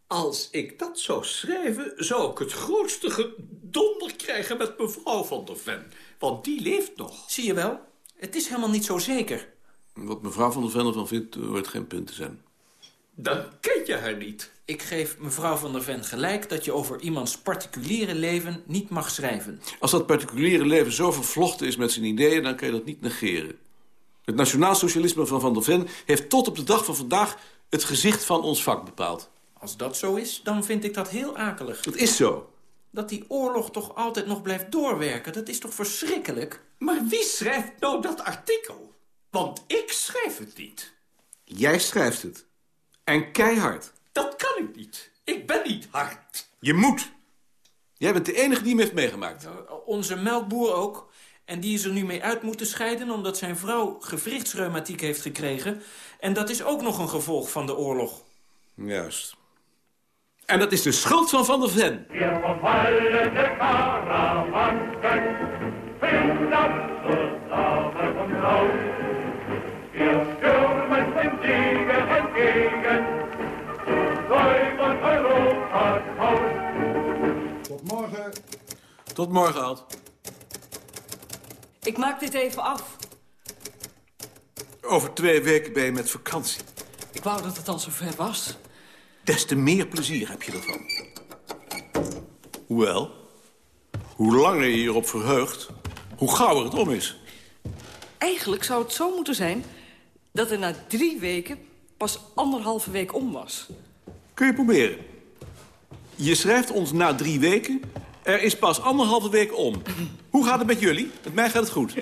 Als ik dat zou schrijven, zou ik het grootste gedonder krijgen met mevrouw van der Ven. Want die leeft nog.
Zie je wel? Het is helemaal niet zo zeker.
Wat mevrouw van der Ven ervan vindt, hoort geen punt te zijn.
Dan ken je haar niet.
Ik geef mevrouw van der Ven gelijk dat je over iemands particuliere leven niet mag schrijven.
Als dat particuliere leven zo vervlochten is met zijn ideeën, dan kan je dat niet negeren. Het nationaalsocialisme van Van der Ven heeft tot op de dag van vandaag het gezicht van ons vak bepaald.
Als dat zo is, dan vind ik dat heel akelig.
Dat is zo.
Dat die oorlog toch altijd nog blijft doorwerken, dat is toch verschrikkelijk?
Maar wie schrijft nou dat artikel? Want ik schrijf het niet.
Jij schrijft het. En keihard.
Dat kan ik niet. Ik ben niet hard.
Je moet. Jij bent de enige die hem heeft meegemaakt.
Uh, onze melkboer ook. En die is er nu mee uit moeten scheiden... omdat zijn vrouw gewrichtsreumatiek heeft gekregen. En dat is ook nog een gevolg van de oorlog.
Juist. En dat is de schuld van Van der Ven.
Karawanken,
Tot morgen, Alt.
Ik maak dit even af.
Over twee weken ben je met vakantie.
Ik wou dat het al zo ver was.
Des te meer plezier heb je ervan. Hoewel, hoe langer je hierop verheugt, hoe gauwer het om is.
Eigenlijk zou het zo moeten zijn dat er na drie weken pas anderhalve week om was.
Kun je proberen. Je schrijft ons na drie weken, er is pas anderhalve week om. Hoe gaat het met jullie? Met mij gaat het goed. (laughs)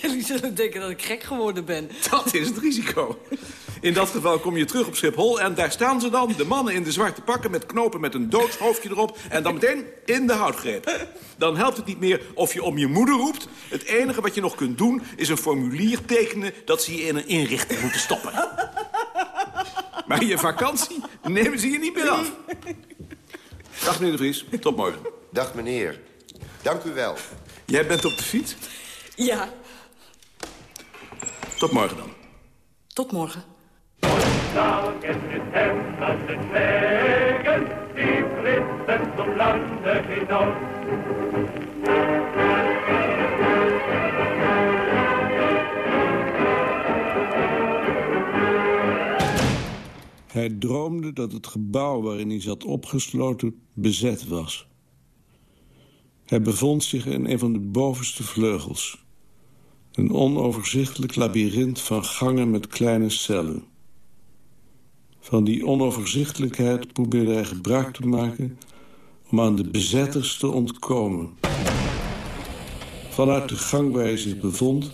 Jullie zullen denken dat ik gek geworden ben.
Dat is het risico. In dat geval kom je terug op Schiphol en daar staan ze dan, de mannen in de zwarte pakken met knopen met een doodshoofdje erop en dan meteen in de houtgreep. Dan helpt het niet meer of je om je moeder roept. Het enige wat je nog kunt doen is een formulier tekenen dat ze je in een inrichting moeten stoppen. Maar je vakantie nemen ze je niet meer af. Dag meneer de Vries, tot morgen.
Dag meneer. Dank u wel.
Jij bent op de fiets?
Ja,
Tot morgen dan.
tot morgen.
Die zum Lande hinaus.
Hij droomde dat het gebouw waarin hij zat opgesloten bezet was. Hij bevond zich in een van de bovenste vleugels. Een onoverzichtelijk labyrint van gangen met kleine cellen. Van die onoverzichtelijkheid probeerde hij gebruik te maken... om aan de bezetters te ontkomen. Vanuit de gang waar hij zich bevond...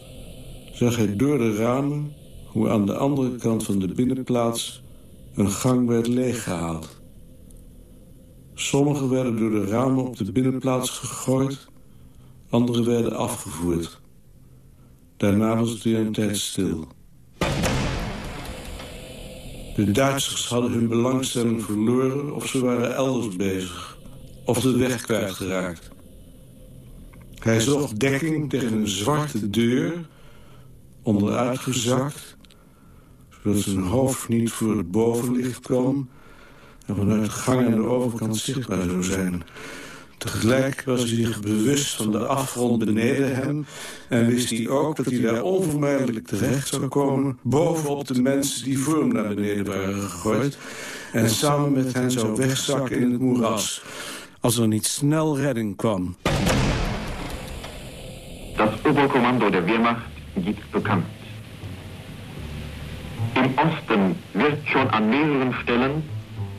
zag hij door de ramen hoe aan de andere kant van de binnenplaats... een gang werd leeggehaald. Sommigen werden door de ramen op de binnenplaats gegooid... anderen werden afgevoerd... Daarna was het weer een tijd stil. De Duitsers hadden hun belangstelling verloren... of ze waren elders bezig. Of de weg kwijtgeraakt. Hij zocht dekking tegen een zwarte deur... onderuitgezakt... zodat zijn hoofd niet voor het bovenlicht kwam... en vanuit de gang aan de overkant zichtbaar zou zijn... Tegelijk was hij zich bewust van de afgrond beneden hem... en wist hij ook dat hij daar onvermijdelijk terecht zou komen... bovenop de mensen die voor hem naar beneden waren gegooid... en samen met hen zou wegzakken in het moeras. als er niet snel redding kwam.
Das Oberkommando der Wehrmacht gibt bekannt. Im Osten wird schon an mehreren Stellen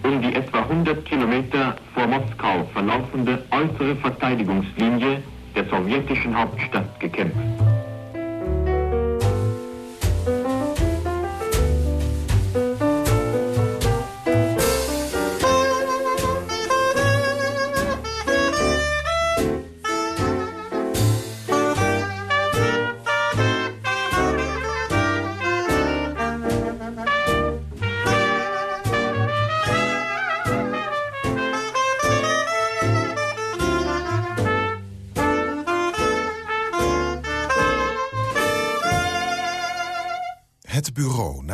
um die etwa 100 Kilometer vor Moskau verlaufende äußere Verteidigungslinie der sowjetischen Hauptstadt gekämpft.